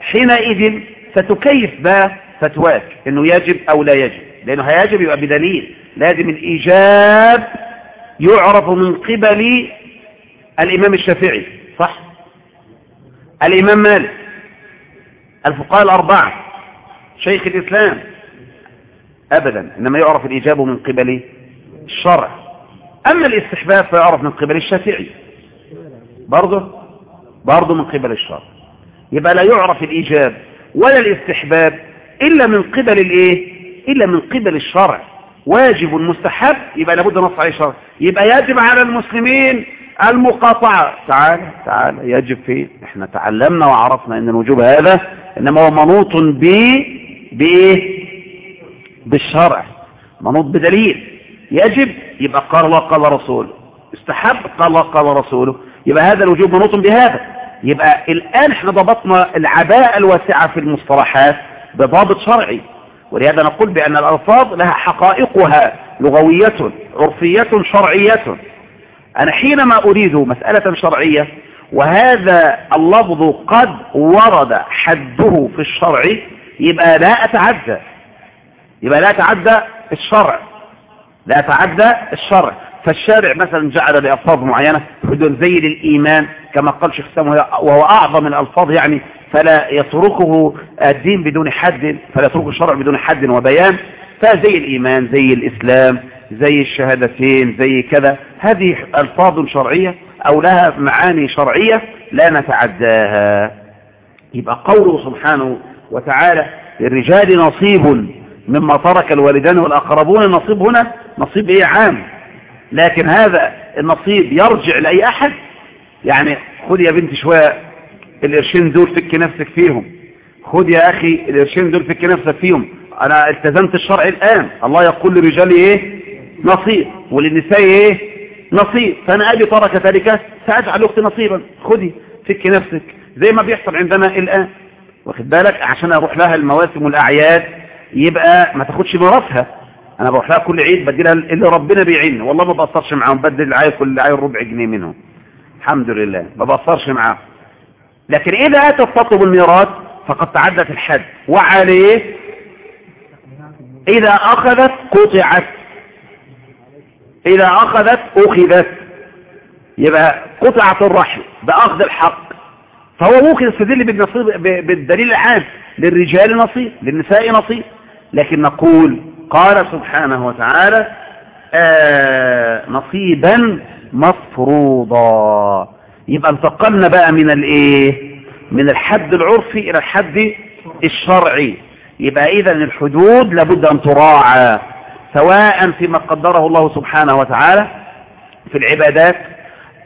حينئذ ستكيف بقى فتواك إنه يجب أو لا يجب. لأنه هيجب يبقى بدليل. لازم الإيجاب يعرف من قبل الإمام الشافعي صح؟ الإمام مالك الفقهاء الأربعة شيخ الإسلام. ابدا إنما يعرف الإيجاب من قبل الشرع. أما الاستحباب فيعرف من قبل الشافعي. برضه؟ برضه من قبل الشرع يبقى لا يعرف الإيجاب ولا الاستحباب إلا من قبل الإيه؟ إلا من قبل الشرع. واجب مستحب يبقى لابد نص عليه شرع. يبقى يجب على المسلمين المقاطعة. تعال تعال يجب فين إحنا تعلمنا وعرفنا إن الوجوب هذا إنما هو منوط ب بإيه؟ بالشرع. منوط بدليل. يجب يبقى قال الله قال رسوله استحب قال الله قال رسوله. يبقى هذا الوجوب منوط بهذا. يبقى الآن إحنا ضبطنا العباءة الواسعة في المصطلحات بضابط شرعي. ولهذا نقول بأن الألفاظ لها حقائقها لغوية عرفية شرعية. أنا حينما أريد مسألة شرعية وهذا اللفظ قد ورد حده في الشرع يبقى لا أتعدى. يبقى لا أتعدى الشرع. لا أتعدى الشرع. فالشارع مثلا جعل لألفاظ معينة حدود زي للإيمان كما قال شيخ سامو وهو أعظم الألفاظ يعني فلا يتركه الدين بدون حد فلا يتركه الشرع بدون حد وبيان فزي الإيمان زي الإسلام زي الشهادتين زي كذا. هذه ألفاظ شرعية أو لها معاني شرعية لا نتعداها. يبقى قوله سبحانه وتعالى للرجال نصيب مما ترك الوالدان والأقربون النصيب هنا نصيب إيه؟ عام. لكن هذا النصيب يرجع لأي أحد. يعني خد يا بنت شوية القرشين دول فك نفسك فيهم. خد يا أخي القرشين دول فك نفسك فيهم. أنا التزمت الشرع الآن. الله يقول للرجال إيه؟ نصيب. وللنساء إيه؟ نصيب. فأنا أبي ترك تركة سأجعل أختي نصيبا. خدي فك نفسك. زي ما بيحصل عندنا الآن. واخد بالك؟ عشان أروح لها المواسم والأعياد يبقى ما تاخدش ميراثها أنا بروح لها كل عيد بدي لها اللي ربنا بيعين والله ما بقصرش معاهم بدل العيد كل عيد ربع جنيه منهم. الحمد لله ما بقصرش معاهم. لكن إذا اتت تطلب الميراث فقد تعدت الحد. وعليه إذا أخذت قطعت. إذا أخذت أخذت. يبقى قطعت الرحم بأخذ الحق. فهو ممكن يستدل بالنصيب بالدليل العام. للرجال نصيب للنساء نصيب. لكن نقول قال سبحانه وتعالى آه نصيبا مفروضا. يبقى انتقلنا بقى من الإيه؟ من الحد العرفي إلى الحد الشرعي. يبقى اذا الحدود لابد أن تراعى سواء فيما قدره الله سبحانه وتعالى في العبادات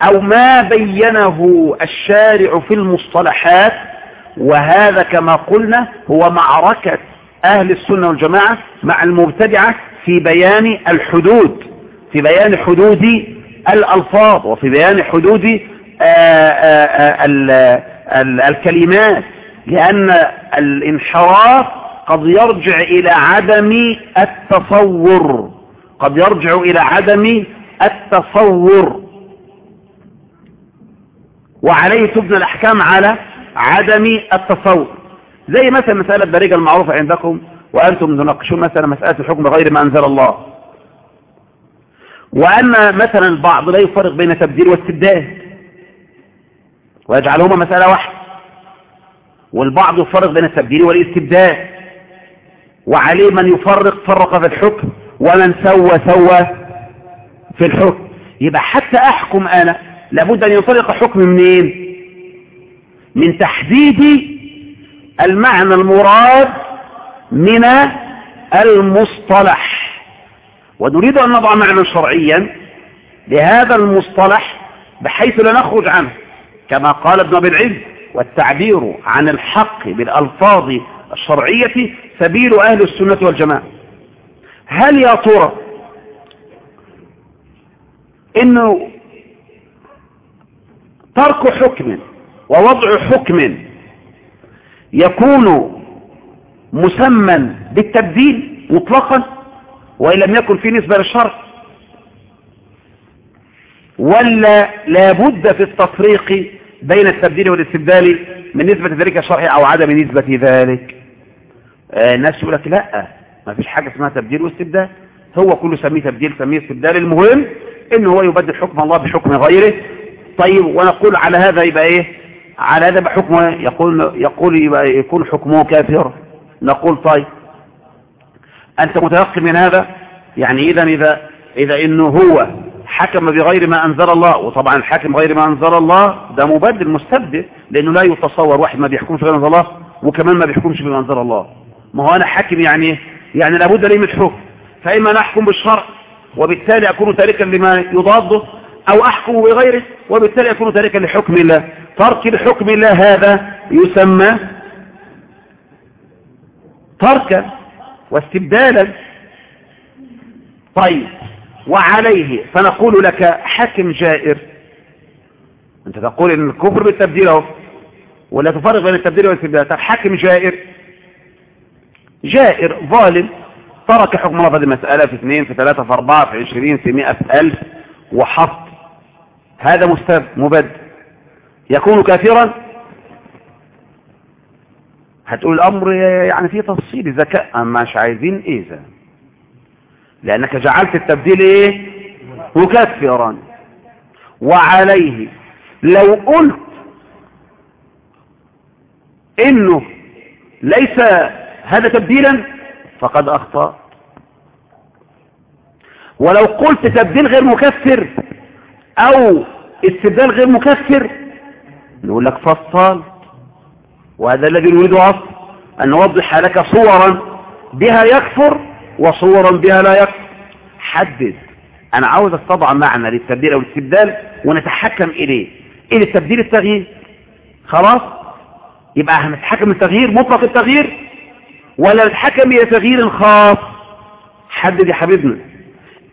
أو ما بينه الشارع في المصطلحات. وهذا كما قلنا هو معركة أهل السنة والجماعة مع المبتدعة في بيان الحدود في بيان حدود الألفاظ وفي بيان حدود آآ ال ال الكلمات لأن الانحراف قد يرجع إلى عدم التصور قد يرجع إلى عدم التصور. وعليه تبنى الأحكام على عدم التصور. زي مثلا مسألة الدرجة المعروفة عندكم وأنتم تناقشون مثلا مسألة الحكم غير ما أنزل الله. وأن مثلا البعض لا يفرق بين تبديل واستبدال ويجعلهما مسألة واحدة. والبعض يفرق بين التبديل والاستبدال وعليه من يفرق فرق في الحكم. ومن سوى سوى في الحكم. يبقى حتى أحكم أنا لابد أن ينطلق حكم منين؟ من تحديد المعنى المراد من المصطلح. ونريد أن نضع معنى شرعيا لهذا المصطلح بحيث لا نخرج عنه كما قال ابن أبي العز والتعبير عن الحق بالألفاظ الشرعية سبيل أهل السنة والجماعة. هل يا ترى إنه ترك حكم ووضع حكم يكون مسمى بالتبديل مطلقا وإن لم يكن في نسبة للشرع ولا لابد في التفريق بين التبديل والاستبدال من نسبة ذلك الشرعي أو عدم نسبة ذلك. آه الناس يقول لك لا ما فيش حاجة اسمها تبديل واستبدال. هو كله سميه تبديل سميه استبدال. المهم ان هو يبدل حكم الله بحكم غيره. طيب ونقول على هذا يبقى إيه؟ على هذا بحكمه يقول يقول يكون حكمه كافر. نقول طيب أنت متيقن من هذا؟ يعني اذا إذا إذا إنه هو حكم بغير ما أنزل الله وطبعا الحاكم غير ما أنزل الله ده مبدل مستبدل لأنه لا يتصور واحد ما بيحكمش بغير ما أنزل الله وكمان ما بيحكمش بما أنزل الله. ما هو أنا حاكم يعني يعني لابد لي من حكم. فإما نحكم بالشرع وبالتالي أكون تاركا لما يضاده أو أحكم بغيره وبالتالي أكون تاركا لحكم الله. ترك لحكم الله هذا يسمى تركا واستبدالا. طيب وعليه فنقول لك حكم جائر. أنت تقول إن الكفر بالتبديل ولا تفرق بين التبديل والاستبدال. طب حكم جائر. جائر ظالم ترك حكم الله في هذه المسألة في اثنين في ثلاثة في أربعة في عشرين في مئة في ألف وحط هذا مستب مبد. يكون كافرا؟ هتقول الأمر يعني فيه تفصيل. ذكاء مش عايزين إيه ده لأنك جعلت التبديل إيه؟ مكفرا. وعليه. لو قلت إنه ليس هذا تبديلا فقد أخطأ. ولو قلت تبديل غير مكفر أو استبدال غير مكفر نقول لك فصل. وهذا الذي نريده أصل أن نوضح لك صورا بها يكفر وصورا بها لا يكفر. حدد. أنا عاوز طبعا معنى للتبديل أو الاستبدال ونتحكم إليه. إلى التبديل التغيير؟ خلاص؟ يبقى هنتحكم التغيير مطلق التغيير ولا نتحكم إلى تغيير خاص؟ حدد يا حبيبنا.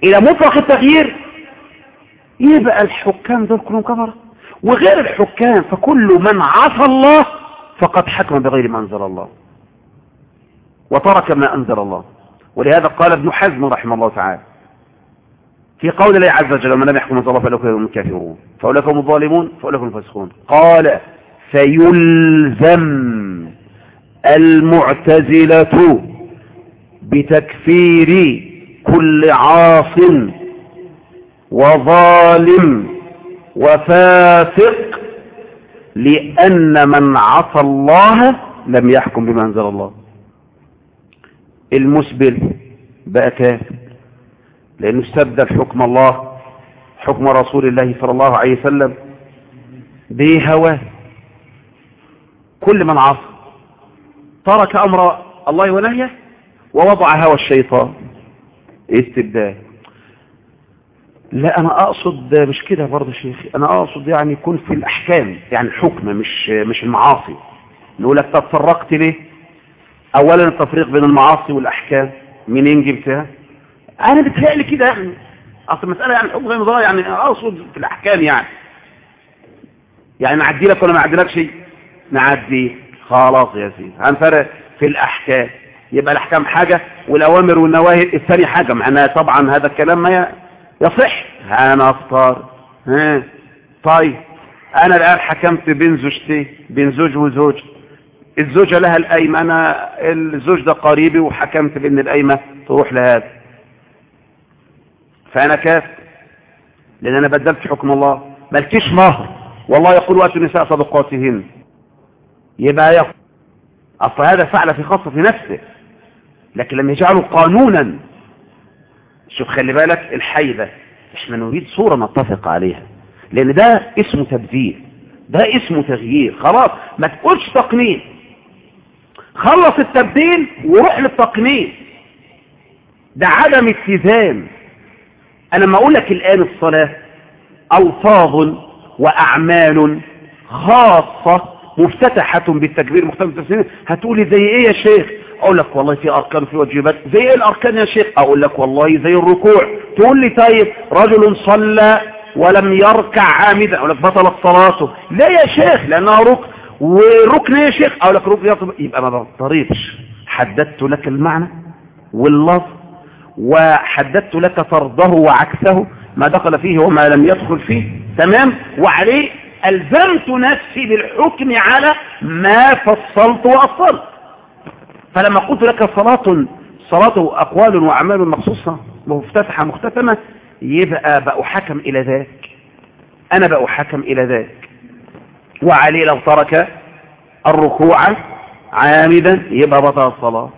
إلى مطلق التغيير يبقى الحكام دول كلهم كفر وغير الحكام فكل من عصى الله فقد حكم بغير ما أنزل الله وترك ما أنزل الله. ولهذا قال ابن حزم رحمه الله تعالى في قول الله عز وجل من لم يحكم أنزل الله فأولئك هم الكافرون فأولئك هم الظالمون فأولئك هم الفاسقون. قال فيلزم المعتزلة بتكفير كل عاص وظالم وفاسق لأن من عصى الله لم يحكم بما أنزل الله. المسبل بقى كافر لأنه استبدل حكم الله حكم رسول الله صلى الله عليه وسلم بهواه. كل من عصى ترك أمر الله ونهيه ووضع هوى الشيطان. استبدال. لا أنا أقصد مش كده برضه شيخي أنا أقصد يعني يكون في الأحكام يعني الحكم مش مش المعاصي. نقول لك طب فرقت ليه؟ اولا التفريق بين المعاصي والأحكام. منين جبتها أنا بتهيألي كده يعني. أصل المسألة يعني الحكم غير مضايق يعني أقصد في الأحكام يعني. يعني نعدي لك ولا ما نعدي لكش نعدي خلاص يا سيدي. هنفرق في الأحكام. يبقى الأحكام حاجة والأوامر والنواهي الثانية حاجة. معناها طبعا هذا الكلام ما يصح؟ أنا اختار ها؟ طيب أنا الآن حكمت بين زوجتين بين زوج وزوج. الزوجة لها القايمة أنا الزوج ده قريبي وحكمت بأن القايمة تروح لهذا. فأنا كافر لأن أنا بدلت حكم الله. مالكيش مهر. والله يقول وأتوا النساء صدقاتهن. يبقى يقول أصل هذا فعل في خاصة في نفسه. لكن لم يجعله قانونا. شوف خلي بالك الحيبة إحنا نريد صورة نتفق عليها لأن ده اسمه تبذير ده اسمه تغيير خلاص ما تقولش تقنين. خلص التبديل وروح للتقنين. ده عدم اتزان أنا ما أقول لك الآن الصلاة الفاظ وأعمال خاصة مفتتحة بالتكبير مختلف التفسير هتقولي زي إيه يا شيخ؟ أقول لك والله في أركان في واجبات. زي إيه الأركان يا شيخ؟ أقول لك والله زي الركوع. تقول لي طيب رجل صلى ولم يركع عامدا. أقول لك بطلت صلاته. لا يا شيخ لأنها ركن. وركن يا شيخ؟ أقول لك ركن يبقى ما بضطربش حددت لك المعنى واللفظ وحددت لك فرضه وعكسه. ما دخل فيه وما لم يدخل فيه. تمام؟ وعليه ألزمت نفسي بالحكم على ما فصلت وأصلت فلما قلت لك صلاة صلاة أقوال وأعمال مخصوصة مفتتحة مختتمة يبقى بأحكم إلى ذاك أنا بأحكم إلى ذاك وعليه لو ترك الركوع عامدا يبقى بطل الصلاة.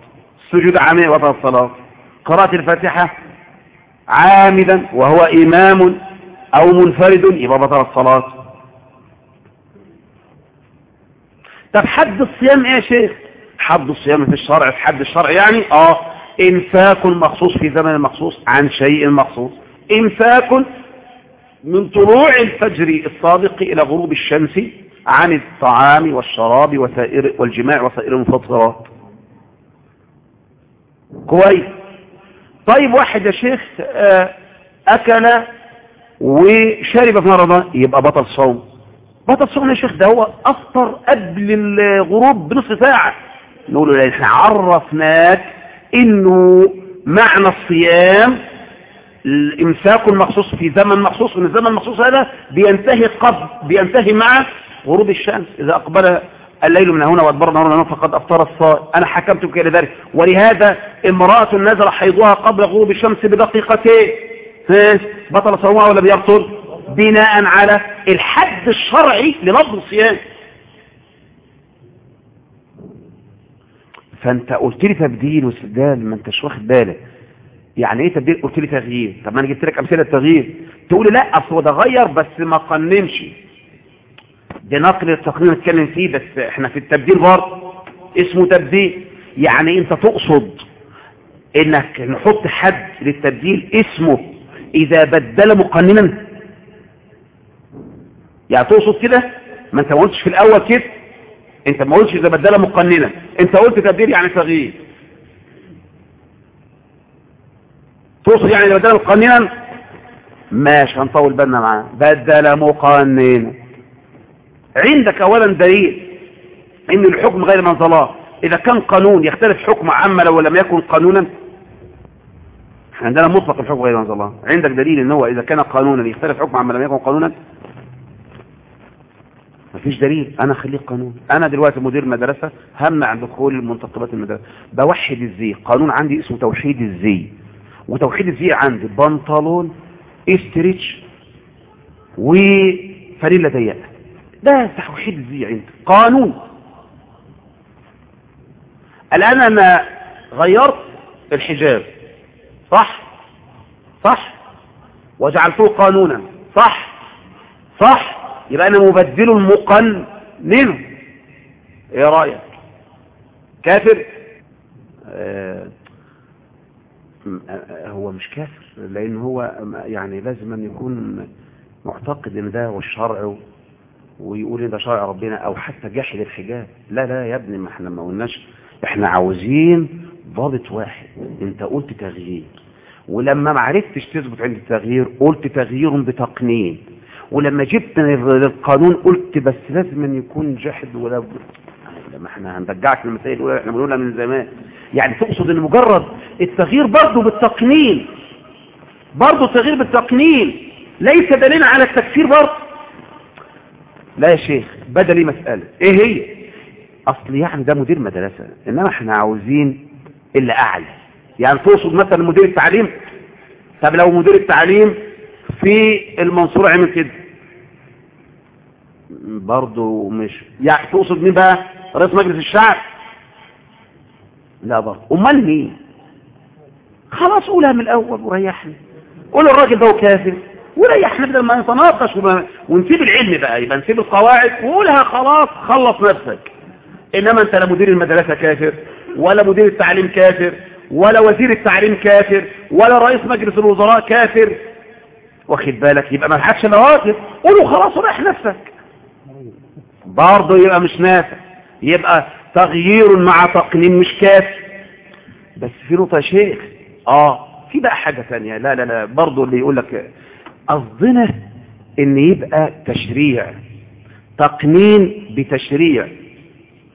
السجود عامدا بطل الصلاة. قراءة الفاتحة عامدا وهو إمام أو منفرد يبقى بطل الصلاة. طب حد الصيام إيه يا شيخ؟ حد الصيام في الشرع في حد الشرع يعني آه امساك مخصوص في زمن مخصوص عن شيء مخصوص. امساك من طلوع الفجر الصادق إلى غروب الشمس عن الطعام والشراب وسائر والجماع وسائر المفطرات. كويس. طيب واحد يا شيخ أكل وشرب في رمضان يبقى بطل صوم. بطل صوم يا شيخ ده هو أفطر قبل الغروب بنصف ساعة. نقول له إحنا عرفناك إنه معنى الصيام الإمساك المخصوص في زمن مخصوص وإن الزمن المخصوص هذا بينتهي قبل بينتهي مع غروب الشمس. إذا أقبل الليل من هنا وادبر النهار من هنا فقد أفطر الصائم. أنا حكمت بكده ذلك. ولهذا امرأة نزل حيضها قبل غروب الشمس بدقيقتين. بطل صومها ولا بيبطل؟ بناء على الحد الشرعي للفظ الصيام. فأنت قلت لي تبديل واستبدال ما أنتش واخد بالك. يعني إيه تبديل؟ قلت لي تغيير. طب ما أنا جبت لك أمثلة تغيير تقول لا أصل هو ده غير بس ما قننش. ده نقل التقنين نتكلم فيه بس إحنا في التبديل برضه. اسمه تبديل. يعني أنت تقصد إنك نحط حد للتبديل اسمه إذا بدل مقننا؟ يعني تقصد كده؟ ما أنت ما قلتش في الأول كده؟ انت ما قلتش اذا بدل مقننا انت قلت تبديل يعني تغيير تقصد يعني اذا بدل مقننا ماشي هنطول بالنا معاه. بدل مقننا عندك اولا دليل إن الحكم غير منزلاه إذا كان قانون يختلف حكم عما لو لم يكن قانونا عندنا مطلق الحكم غير منزلاه عندك دليل إن هو إذا كان قانونا يختلف حكم عما لم يكن قانونا مفيش دليل. أنا اخليه قانون. أنا دلوقتي مدير مدرسة همنع دخول المنتقبات المدرسة. بوحد الزي قانون عندي اسمه توحيد الزي وتوحيد الزي عندي بنطلون استريتش وفانيلا ضيقه ده توحيد الزي عندي. قانون. الآن أنا غيرت الحجاب. صح؟ صح؟ وجعلته قانونا. صح؟ صح؟ يبقى أنا مبدل مقنن إيه رأيك؟ كافر؟ آه هو مش كافر لأن هو يعني لازم أن يكون معتقد إن ده هو الشرع ويقول إن ده شرع ربنا أو حتى جحد الحجاب. لا لا يا ابني ما إحنا ما قلناش. إحنا عاوزين ضابط واحد. أنت قلت تغيير. ولما ما عرفتش تثبت عند التغيير قلت تغيير بتقنين. ولما جبت للقانون قلت بس لازم يكون جحد ولا ما إحنا هنرجعك للمسائل الأولى إحنا بنقولها من زمان. يعني تقصد إن مجرد التغيير برضه بالتقنين. برضه التغيير بالتقنين. ليس دليلا على التكفير برضه. لا يا شيخ بدل لي مسألة. إيه هي؟ أصل يعني ده مدير مدرسة. إنما إحنا عاوزين اللي أعلى. يعني تقصد مثلا مدير التعليم؟ طب لو مدير التعليم في المنصورة عمل كده. برضه مش يعني تقصد مين بقى؟ رئيس مجلس الشعب. لا برضه أمال مين؟ خلاص قولها من الأول وريحني. قول الراجل ده كافر. وريحنا بدل ما نتناقش ونسيب العلم بقى. يبقى نسيب القواعد. وقولها خلاص. خلص نفسك. إنما أنت لا مدير المدرسة كافر ولا مدير التعليم كافر ولا وزير التعليم كافر ولا رئيس مجلس الوزراء كافر. واخد بالك؟ يبقى ما لحقش نواقف قولوا خلاص وريح نفسك. برضه يبقى مش نافع. يبقى تغيير مع تقنين مش كافي. بس في نقطة يا شيخ. آه في بقى حاجة ثانية لا لا لا برضه اللي يقول لك قصدنا إن يبقى تشريع. تقنين بتشريع.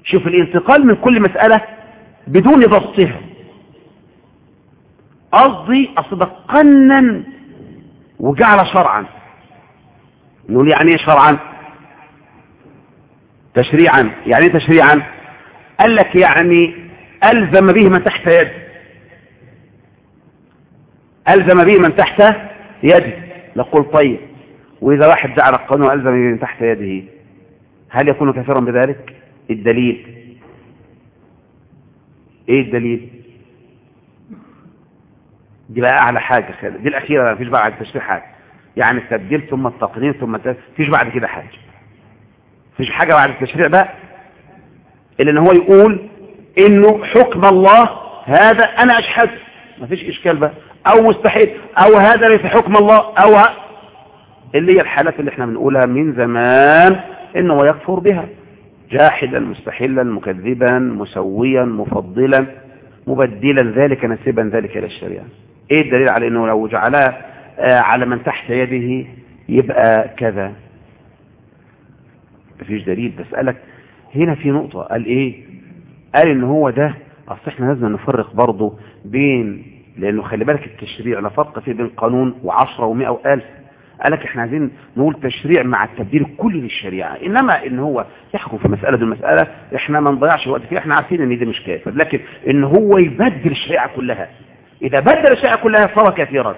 شوف الانتقال من كل مسألة بدون ضبطها قصدي اصل ده قنن وجعل شرعا. نقول يعني إيه شرعا؟ تشريعا. يعني إيه تشريعا؟ قال لك يعني ألزم به من تحت يده ألزم به من تحت يده نقول طيب وإذا واحد جعل القانون ألزم به من تحت يده هل يكون كافرا بذلك؟ الدليل. إيه الدليل؟ دي بقى أعلى حاجة خالد دي الأخيرة ما فيش بعد التشريع حاجة. يعني التبديل ثم التقنين ثم الت- فيش بعد كده حاجة. فيش حاجة بعد التشريع بقى إلا إن هو يقول إنه حكم الله هذا أنا أشهد. ما فيش إشكال بقى. أو مستحيل. أو هذا ليس حكم الله. أو ه... اللي هي الحالات اللي إحنا بنقولها من زمان إنه يكفر بها. جاحدا مستحلا مكذبا مسويا مفضلا مبدلا ذلك نسبا ذلك إلى الشريعة. إيه الدليل على إنه لو جعلها آه، على من تحت يده يبقى كذا؟ مفيش دليل. بسألك هنا في نقطة. قال إيه؟ قال إن هو ده أصل إحنا لازم نفرق برضه بين لأنه خلي بالك التشريع لا فرق فيه بين قانون وعشرة ومئة وألف. قال لك إحنا عايزين نقول تشريع مع التبديل الكلي للشريعة. إنما إن هو يحكم في مسألة دون مسألة إحنا ما نضيعش وقت فيها. إحنا عارفين إن دي مش كافر. لكن إن هو يبدل الشريعة كلها. إذا بدل الشريعة كلها صار كثيرا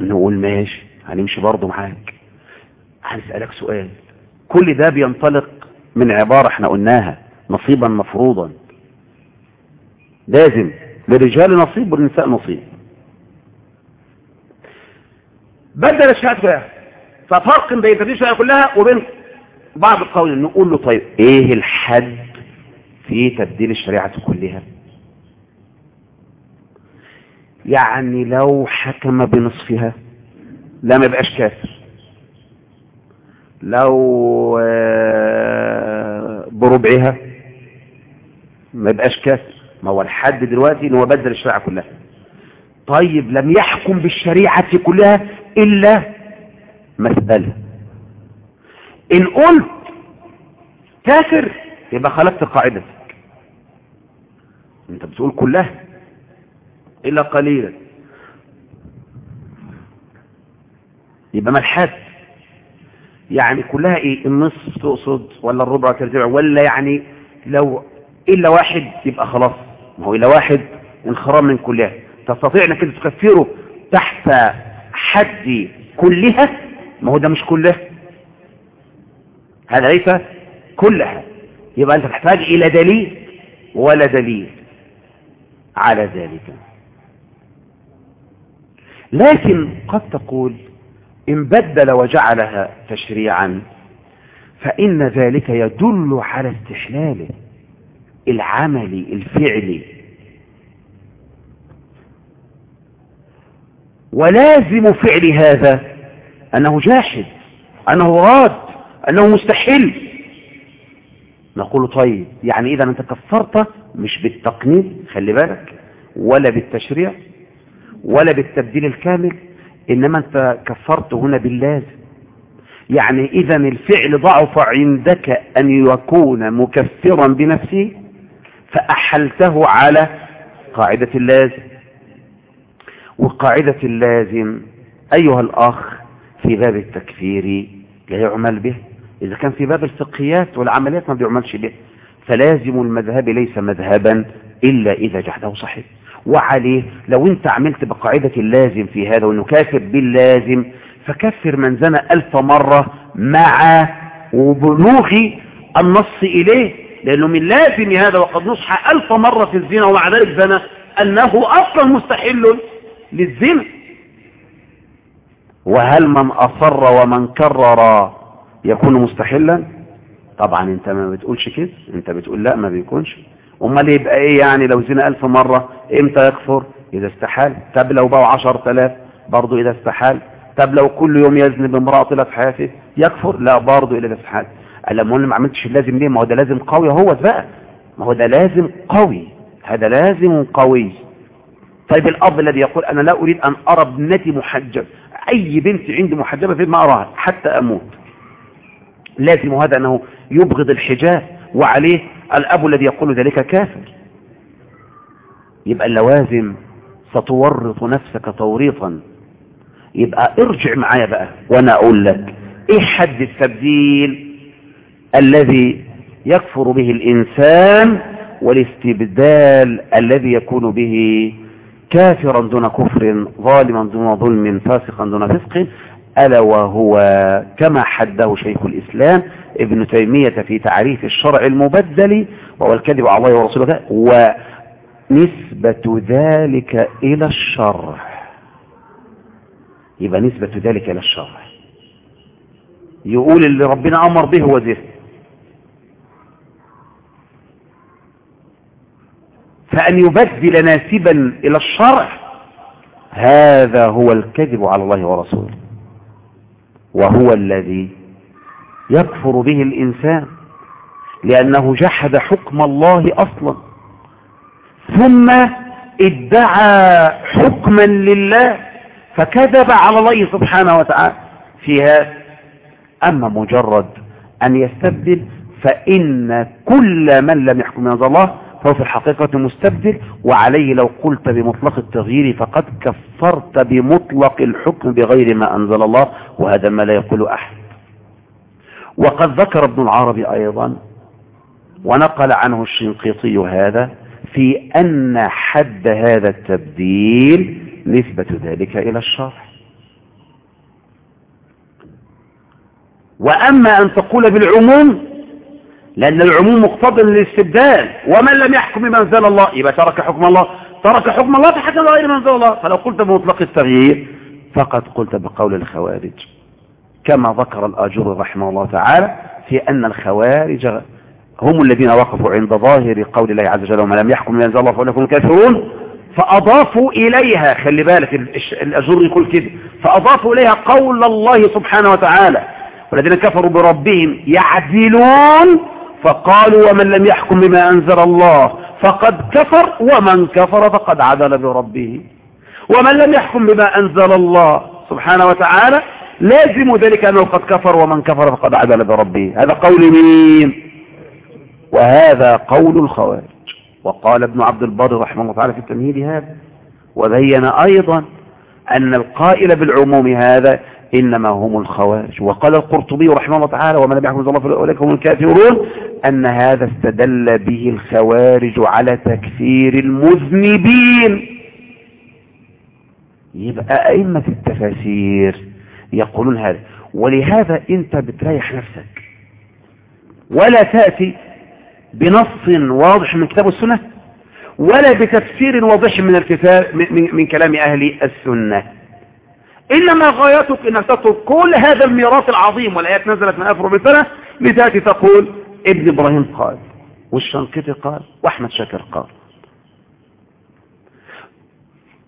نقول ماشي هنمشي برضه معاك. هنسألك سؤال. كل ده بينطلق من عبارة إحنا قلناها نصيبا مفروضا. لازم للرجال نصيب وللنساء نصيب. بدل الشهادة كلها ففرق بين تبديل الشهادة كلها وبين بعض القول نقول له طيب إيه الحد في تبديل الشريعة كلها؟ يعني لو حكم بنصفها لا ما يبقاش كافر. لو آه، بربعها ما يبقاش كافر. ما هو الحد دلوقتي إن هو بدل الشريعة كلها. طيب لم يحكم بالشريعة كلها إلا مساله إن قلت كافر يبقى خالفت قاعدتك أنت بتقول كلها إلا قليلا. يبقى ما الحد يعني كلها إيه؟ النصف تقصد ولا الربع ترجع ولا يعني لو إلا واحد يبقى خلاص. ما هو إلا واحد انخرام من كلها. تستطيع إنك تكفره تحت حد كلها؟ ما هو ده مش كلها. هذا ليس كلها. يبقى أنت تحتاج إلى دليل ولا دليل على ذلك. لكن قد تقول إن بدل وجعلها تشريعا فإن ذلك يدل على استحلاله العملي الفعلي ولازم فعل هذا أنه جاحد أنه راد أنه مستحل نقول طيب يعني إذا أنت كفرت مش بالتقنين خلي بالك ولا بالتشريع ولا بالتبديل الكامل إنما أنت كفرت هنا باللازم. يعني إذا الفعل ضعف عندك أن يكون مكفرا بنفسه فأحلته على قاعدة اللازم. وقاعدة اللازم أيها الأخ في باب التكفير لا يعمل به. إذا كان في باب الفقهيات والعمليات ما بيعملش به. فلازم المذهب ليس مذهبا إلا إذا جحده صحيح. وعليه لو انت عملت بقاعدة اللازم في هذا وانه كافر باللازم فكفر من زنى ألف مرة مع وبلوغ النص إليه لأنه من لازم هذا وقد نصح ألف مرة في الزنا ومع ذلك زنى أنه أصلا مستحل للزنا. وهل من أصر ومن كرر يكون مستحلا؟ طبعا أنت ما بتقولش كده أنت بتقول لا ما بيكونش. أمال يبقى إيه يعني لو زنا ألف مرة إمتى يكفر إذا استحال. طب لو باعوا عشر تلاف برضو إذا استحال. طب لو كل يوم يزني بامرأة طلع في حياته يكفر؟ لا برضو اذا استحال لما ما عملتش اللازم ليه؟ ما هو ده لازم قوي هو بقى. ما هو ده لازم قوي. هذا لازم قوي. طيب الأب الذي يقول أنا لا أريد أن أرى ابنتي محجب أي بنت عندي محجبة في ما أراها؟ حتى أموت. لازم هذا أنه يبغض الحجاب وعليه الأب الذي يقول ذلك كافر. يبقى اللوازم ستورط نفسك توريطا. يبقى ارجع معايا بقى وأنا أقول لك إيه حد التبديل الذي يكفر به الإنسان والاستبدال الذي يكون به كافرا دون كفر ظالما دون ظلم فاسقا دون فسق ألا وهو كما حده شيخ الإسلام ابن تيمية في تعريف الشرع المبدل وهو الكذب على الله ورسوله ونسبة ذلك إلى الشرع. يبقى نسبة ذلك إلى الشرع. يقول اللي ربنا أمر به هو ذهن فأن يبدل ناسبا إلى الشرع هذا هو الكذب على الله ورسوله. وهو الذي يكفر به الإنسان لأنه جحد حكم الله أصلا. ثم ادعى حكما لله فكذب على الله سبحانه وتعالى. فيها أما مجرد أن يستبدل فإن كل من لم يحكم من الله فهو في الحقيقة مستبدل. وعليه لو قلت بمطلق التغيير فقد كفرت بمطلق الحكم بغير ما أنزل الله. وهذا ما لا يقول أحد. وقد ذكر ابن العربي أيضا ونقل عنه الشنقيطي هذا في أن حد هذا التبديل نسبة ذلك إلى الشرع وأما أن تقول بالعموم لأن العموم مقتضى للاستبدال. ومن لم يحكم بما أنزل الله يبقى ترك حكم الله ترك حكم الله فحكم غير ما أنزل الله. فلو قلت بمطلق التغيير فقد قلت بقول الخوارج. كما ذكر الآجر رحمه الله تعالى في أن الخوارج هم الذين وقفوا عند ظاهر قول الله عز وجل وما لم يحكم أنزل الله فأولئك كافرون فأضافوا إليها خلي بالك الأجر يقول كده فأضافوا إليها قول الله سبحانه وتعالى والذين كفروا بربهم يعدلون فقالوا ومن لم يحكم بما أنزل الله فقد كفر ومن كفر فقد عدل بربه ومن لم يحكم بما أنزل الله سبحانه وتعالى لازم ذلك أنه قد كفر ومن كفر فقد عدل بربه. هذا قول مين؟ وهذا قول الخوارج. وقال ابن عبد البر رحمه الله تعالى في التمهيد هذا. وبين أيضا أن القائل بالعموم هذا إنما هم الخوارج. وقال القرطبي رحمه الله تعالى ومن لم يحكم الله فأولئك هم الكافرون أن هذا استدل به الخوارج على تكفير المذنبين. يبقى أئمة التفاسير يقولون هذا. ولهذا أنت بتريح نفسك. ولا تأتي بنص واضح من كتاب السنة ولا بتفسير واضح من الكتاب من, من كلام أهل السنة. إنما غايتك أنك تترك كل هذا الميراث العظيم والآيات نزلت من أفر سنة لتأتي تقول ابن إبراهيم قال والشنقيطي قال وأحمد شاكر قال.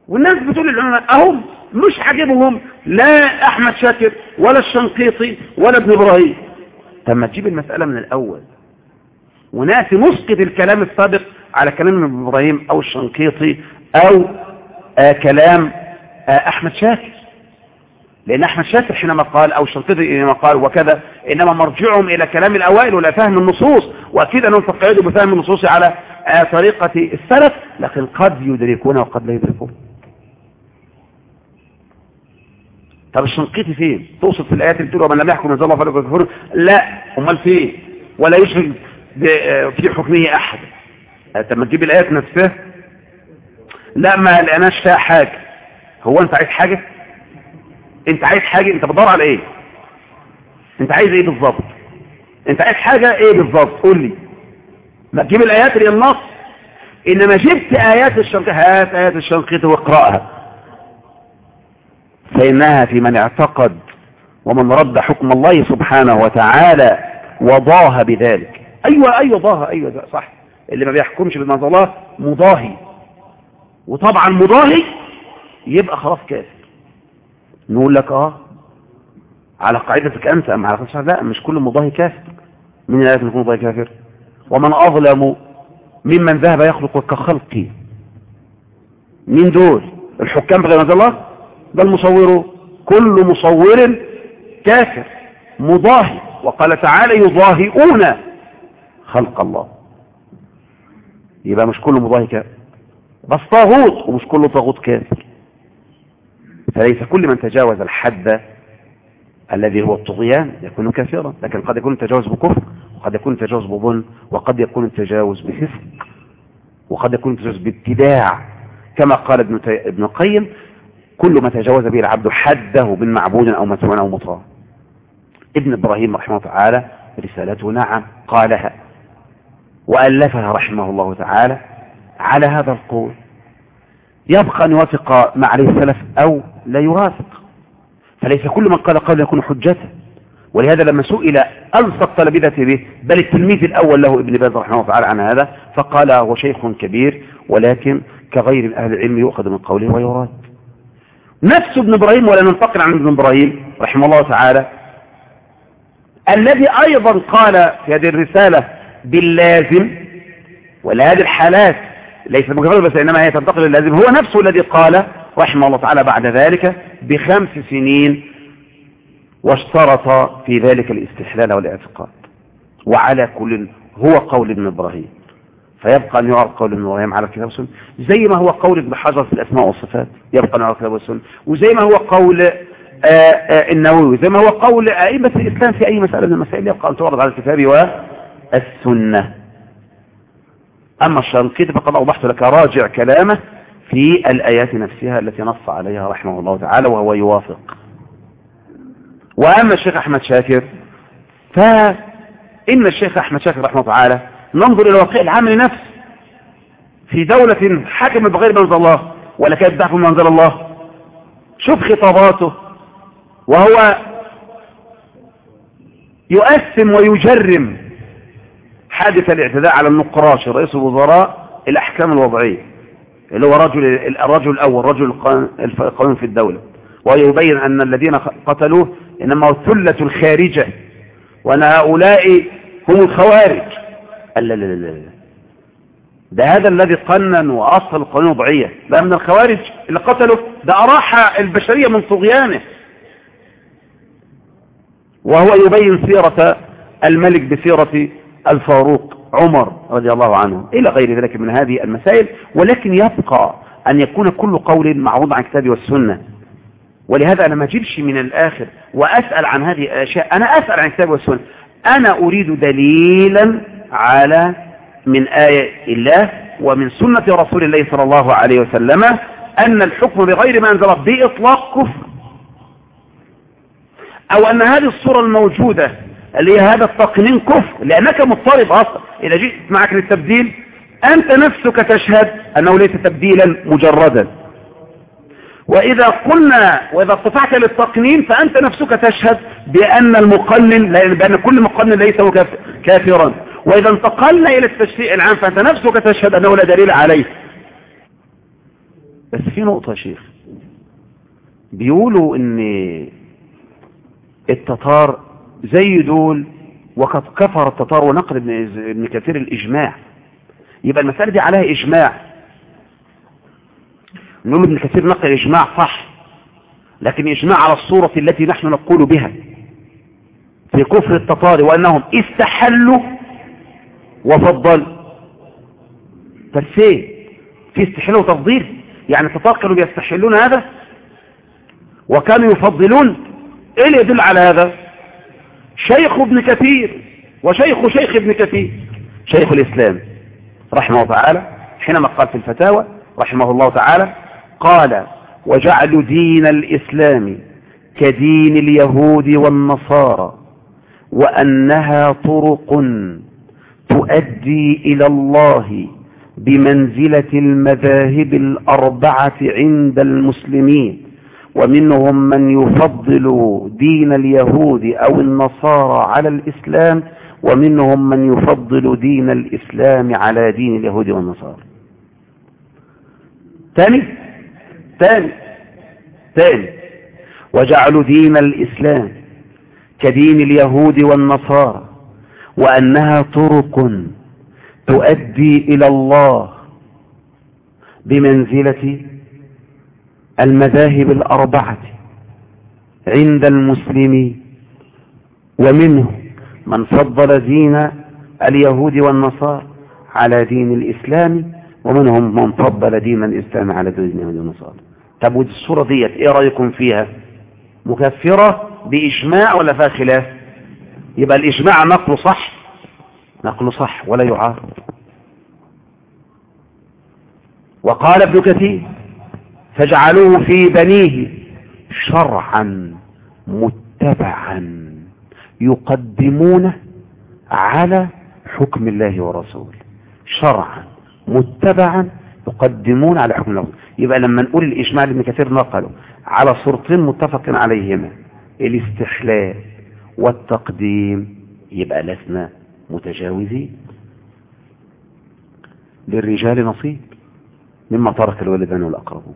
والناس بتقول العلماء أهم مش عاجبهم لا أحمد شاكر ولا الشنقيطي ولا ابن إبراهيم. طب ما تجيب المسألة من الأول. وناس نسقط الكلام السابق على كلام ابن إبراهيم أو الشنقيطي أو آه كلام آه أحمد شاكر. لأن أحمد شاكر حينما قال أو الشنقيطي حينما قال وكذا إنما مرجعهم إلى كلام الأوائل ولا فهم النصوص. وأكيد أنهم تقعدوا بفهم النصوص على آه، طريقة السلف لكن قد يدركون وقد لا يدركون. طب الشنقيطي فين؟ توصف في الآيات اللي بتقول ومن لم يحكم الله فلا يكفر لا أمال فين؟ ولا يشرك ب- في حكمه أحد. آه، طب ما تجيب الآيات نفسها. لا ما لقناش فيها حاجة. هو أنت عايز حاجة؟ أنت عايز حاجة؟ أنت بتدور على إيه؟ أنت عايز إيه بالظبط؟ أنت عايز حاجة؟ إيه بالظبط؟ قول لي. ما تجيب الآيات اللي النص. إنما جبت آيات الشنقيط هات آيات الشنقيط واقرأها. فإنها في من اعتقد ومن رد حكم الله سبحانه وتعالى وضاه بذلك. أيوه أيوه ضاه ده صح. اللي ما بيحكمش بما الله مضاهي. وطبعا مضاهي يبقى خلاص كافر. نقول لك آه على قاعدتك أنت ام على قاعدتك لا مش كل مضاهي كافر. من لا يكون مضاهي كافر؟ ومن أظلم ممن ذهب يخلق كخلقي. مين دول؟ الحكام بغير الله؟ ده المصور كل مصور كافر مضاهي وقال تعالى يضاهئون خلق الله. يبقى مش كل مضاهي كافر. بس طاغوت ومش كل طاغوت كافر. فليس كل من تجاوز الحد الذي هو الطغيان يكون كافرا. لكن قد يكون التجاوز بكفر وقد يكون التجاوز بظلم وقد يكون التجاوز بفسق وقد يكون التجاوز بابتداع كما قال ابن. ابن القيم كل ما تجاوز به العبد حده من معبود أو مسموع أو مطاع. ابن إبراهيم رحمه الله تعالى رسالته نعم قالها وألفها رحمه الله تعالى على هذا القول يبقى أن يوافق ما عليه السلف أو لا يوافق. فليس كل من قال قول يكون حجة ولهذا لما سئل ألصق تلبذته به بل التلميذ الأول له ابن باز رحمه الله تعالى عن هذا؟ فقال هو شيخ كبير ولكن كغير أهل العلم يؤخذ من قوله ويراد نفس ابن إبراهيم ولا ننتقل عن ابن إبراهيم رحمه الله تعالى. الذي أيضا قال في هذه الرسالة باللازم ولا هذه الحالات ليس مجرد بس إنما هي تنتقل للازم هو نفسه الذي قال رحمه الله تعالى بعد ذلك بخمس سنين واشترط في ذلك الاستحلال والاعتقاد. وعلى كل هو قول ابن إبراهيم. فيبقى أن يعرض قول ابن إبراهيم على الكتاب والسنة زي ما هو قول ابن حجر في الأسماء والصفات يبقى أن يعرض الكتاب والسنة وزي ما هو قول آآ آآ النووي زي ما هو قول أئمة الإسلام في أي مسألة من المسائل يبقى أن تعرض على الكتاب والسنة. أما الشنقيطي فقد أوضحت لك راجع كلامه في الآيات نفسها التي نص عليها رحمه الله تعالى وهو يوافق. وأما الشيخ أحمد شاكر فإن الشيخ أحمد شاكر رحمه الله تعالى ننظر إلى الواقع العام لنفسه في دولة حكمت بغير ما أنزل الله ولا كانت تحكم ما أنزل الله. شوف خطاباته وهو يؤثم ويجرم حادث الاعتداء على النقراش رئيس الوزراء الأحكام الوضعية اللي هو رجل الرجل الأول رجل القانون في الدولة. ويبين أن الذين قتلوه إنما الثلة الخارجة وأن هؤلاء هم الخوارج. لا لا لا لا ده هذا الذي قنن وأصل القانون الوضعية ده من الخوارج اللي قتلوا. ده أراح البشرية من طغيانه وهو يبين سيرة الملك بسيرة الفاروق عمر رضي الله عنه. إلى غير ذلك من هذه المسائل. ولكن يبقى أن يكون كل قول معروض عن الكتاب والسنة. ولهذا أنا ما أجيبش من الآخر وأسأل عن هذه الأشياء. أنا أسأل عن الكتاب والسنة. أنا أريد دليلا على من آية الله ومن سنة رسول الله صلى الله عليه وسلم أن الحكم بغير ما أنزل بإطلاق كفر. أو أن هذه الصورة الموجودة اللي هي هذا التقنين كفر لأنك مضطرب أصلا. إذا جئت معك للتبديل أنت نفسك تشهد أنه ليس تبديلا مجردا. وإذا قلنا وإذا ارتفعت للتقنين فأنت نفسك تشهد بأن المقنن بأن كل مقنن ليس كافرا. وإذا انتقلنا إلى التشريع العام فأنت نفسك تشهد أنه لا دليل عليه. بس في نقطة يا شيخ. بيقولوا إن التتار زي دول وقد كفر التتار ونقل ابن, كثير الإجماع. يبقى المسألة دي عليها إجماع. نقول ابن كثير نقل إجماع صح لكن إجماع على الصورة التي نحن نقول بها في كفر التتار وأنهم استحلوا وفضلوا ترسيه في استحلال وتفضيل. يعني التتار كانوا بيستحلون هذا؟ وكانوا يفضلون. إيه اللي يدل على هذا؟ شيخ ابن كثير وشيخ شيخ ابن كثير. شيخ الإسلام رحمه الله تعالى حينما قال في الفتاوى رحمه الله تعالى قال وجعل دين الإسلام كدين اليهود والنصارى وأنها طرق تؤدي إلى الله بمنزلة المذاهب الأربعة عند المسلمين ومنهم من يفضل دين اليهود أو النصارى على الإسلام ومنهم من يفضل دين الإسلام على دين اليهود والنصارى. ثاني ثاني ثاني وجعلوا دين الإسلام كدين اليهود والنصارى وأنها طرق تؤدي إلى الله بمنزلة المذاهب الأربعة عند المسلمين ومنه من فضل دين اليهود والنصارى على دين الإسلام ومنهم من فضل دين الإسلام على دين اليهود والنصارى. طب ودي الصورة ديت إيه رأيكم فيها؟ مكفرة بإجماع ولا فيها خلاف؟ يبقى الإجماع نقله صح؟ نقله صح ولا يعارض. وقال ابن كثير فاجعلوه في بنيه شرعا متبعا يقدمونه على حكم الله ورسوله. شرعا متبعا يقدمون على حكم الله. يبقى لما نقول الإجماع لابن كثير نقله على صورتين متفق عليهما الاستحلال والتقديم. يبقى لسنا متجاوزين. للرجال نصيب مما ترك الوالدان والأقربون.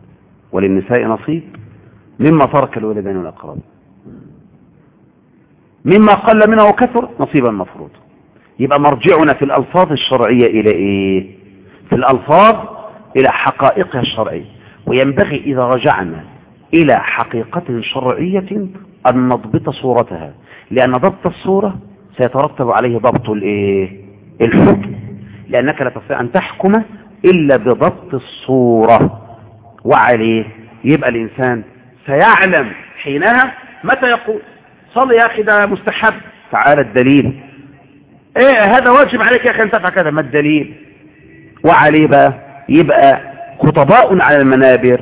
وللنساء نصيب مما ترك الوالدان والأقربون. مما قل منه وكثر نصيبا مفروض. يبقى مرجعنا في الألفاظ الشرعية إلى إيه؟ في الألفاظ إلى حقائقها الشرعية. وينبغي إذا رجعنا إلى حقيقة شرعية أن نضبط صورتها. لأن ضبط الصورة سيترتب عليه ضبط الحكم. لأنك لا تستطيع أن تحكم إلا بضبط الصورة. وعليه يبقى الإنسان سيعلم حينها متى يقول صلي يا أخي ده مستحب. تعالى الدليل. إيه هذا واجب عليك يا أخي أن تفعل كذا. ما الدليل؟ وعليه بقى يبقى خطباء على المنابر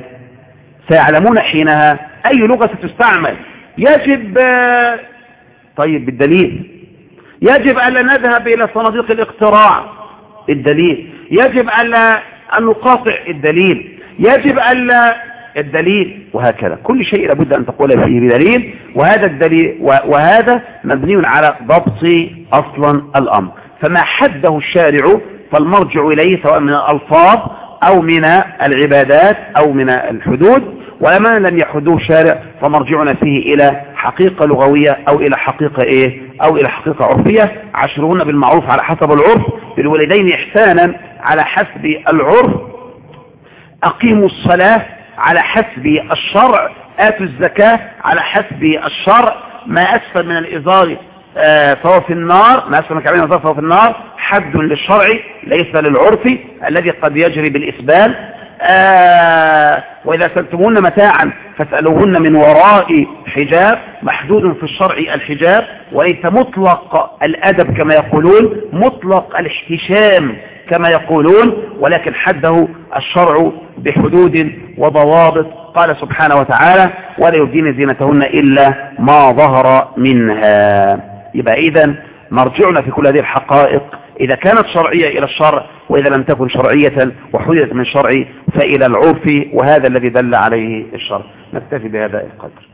سيعلمون حينها أي لغة ستستعمل. يجب طيب بالدليل. يجب ألا نذهب إلى صناديق الاقتراع. الدليل يجب ألا أن نقاطع. الدليل يجب ألا الدليل. وهكذا. كل شيء لابد أن تقول فيه بدليل. وهذا الدليل وهذا مبني على ضبط أصلا الأمر. فما حده الشارع فالمرجع إليه سواء من الألفاظ أو من العبادات أو من الحدود. وما لم يحدوه الشارع فمرجعنا فيه إلى حقيقة لغوية أو إلى حقيقة إيه؟ أو إلى حقيقة عرفية. عشرون بالمعروف على حسب العرف. بالوالدين إحسانا على حسب العرف. أقيموا الصلاة على حسب الشرع. آتوا الزكاة على حسب الشرع. ما أسفل من الإزار آه فهو في النار. ما أسفل من كعبين الإزار فهو في النار. حد للشرع ليس للعرف الذي قد يجري بالإسبال. آه وإذا سألتمون متاعا فاسألوهن من وراء حجاب محدود في الشرع الحجاب وليس مطلق الأدب كما يقولون مطلق الاحتشام كما يقولون ولكن حده الشرع بحدود وضوابط. قال سبحانه وتعالى ولا يبدين زينتهن إلا ما ظهر منها. يبقى إذا مرجعنا في كل هذه الحقائق إذا كانت شرعية إلى الشرع وإذا لم تكن شرعية وحدثت من شرع فإلى العرف وهذا الذي دل عليه الشرع. نكتفي بهذا القدر.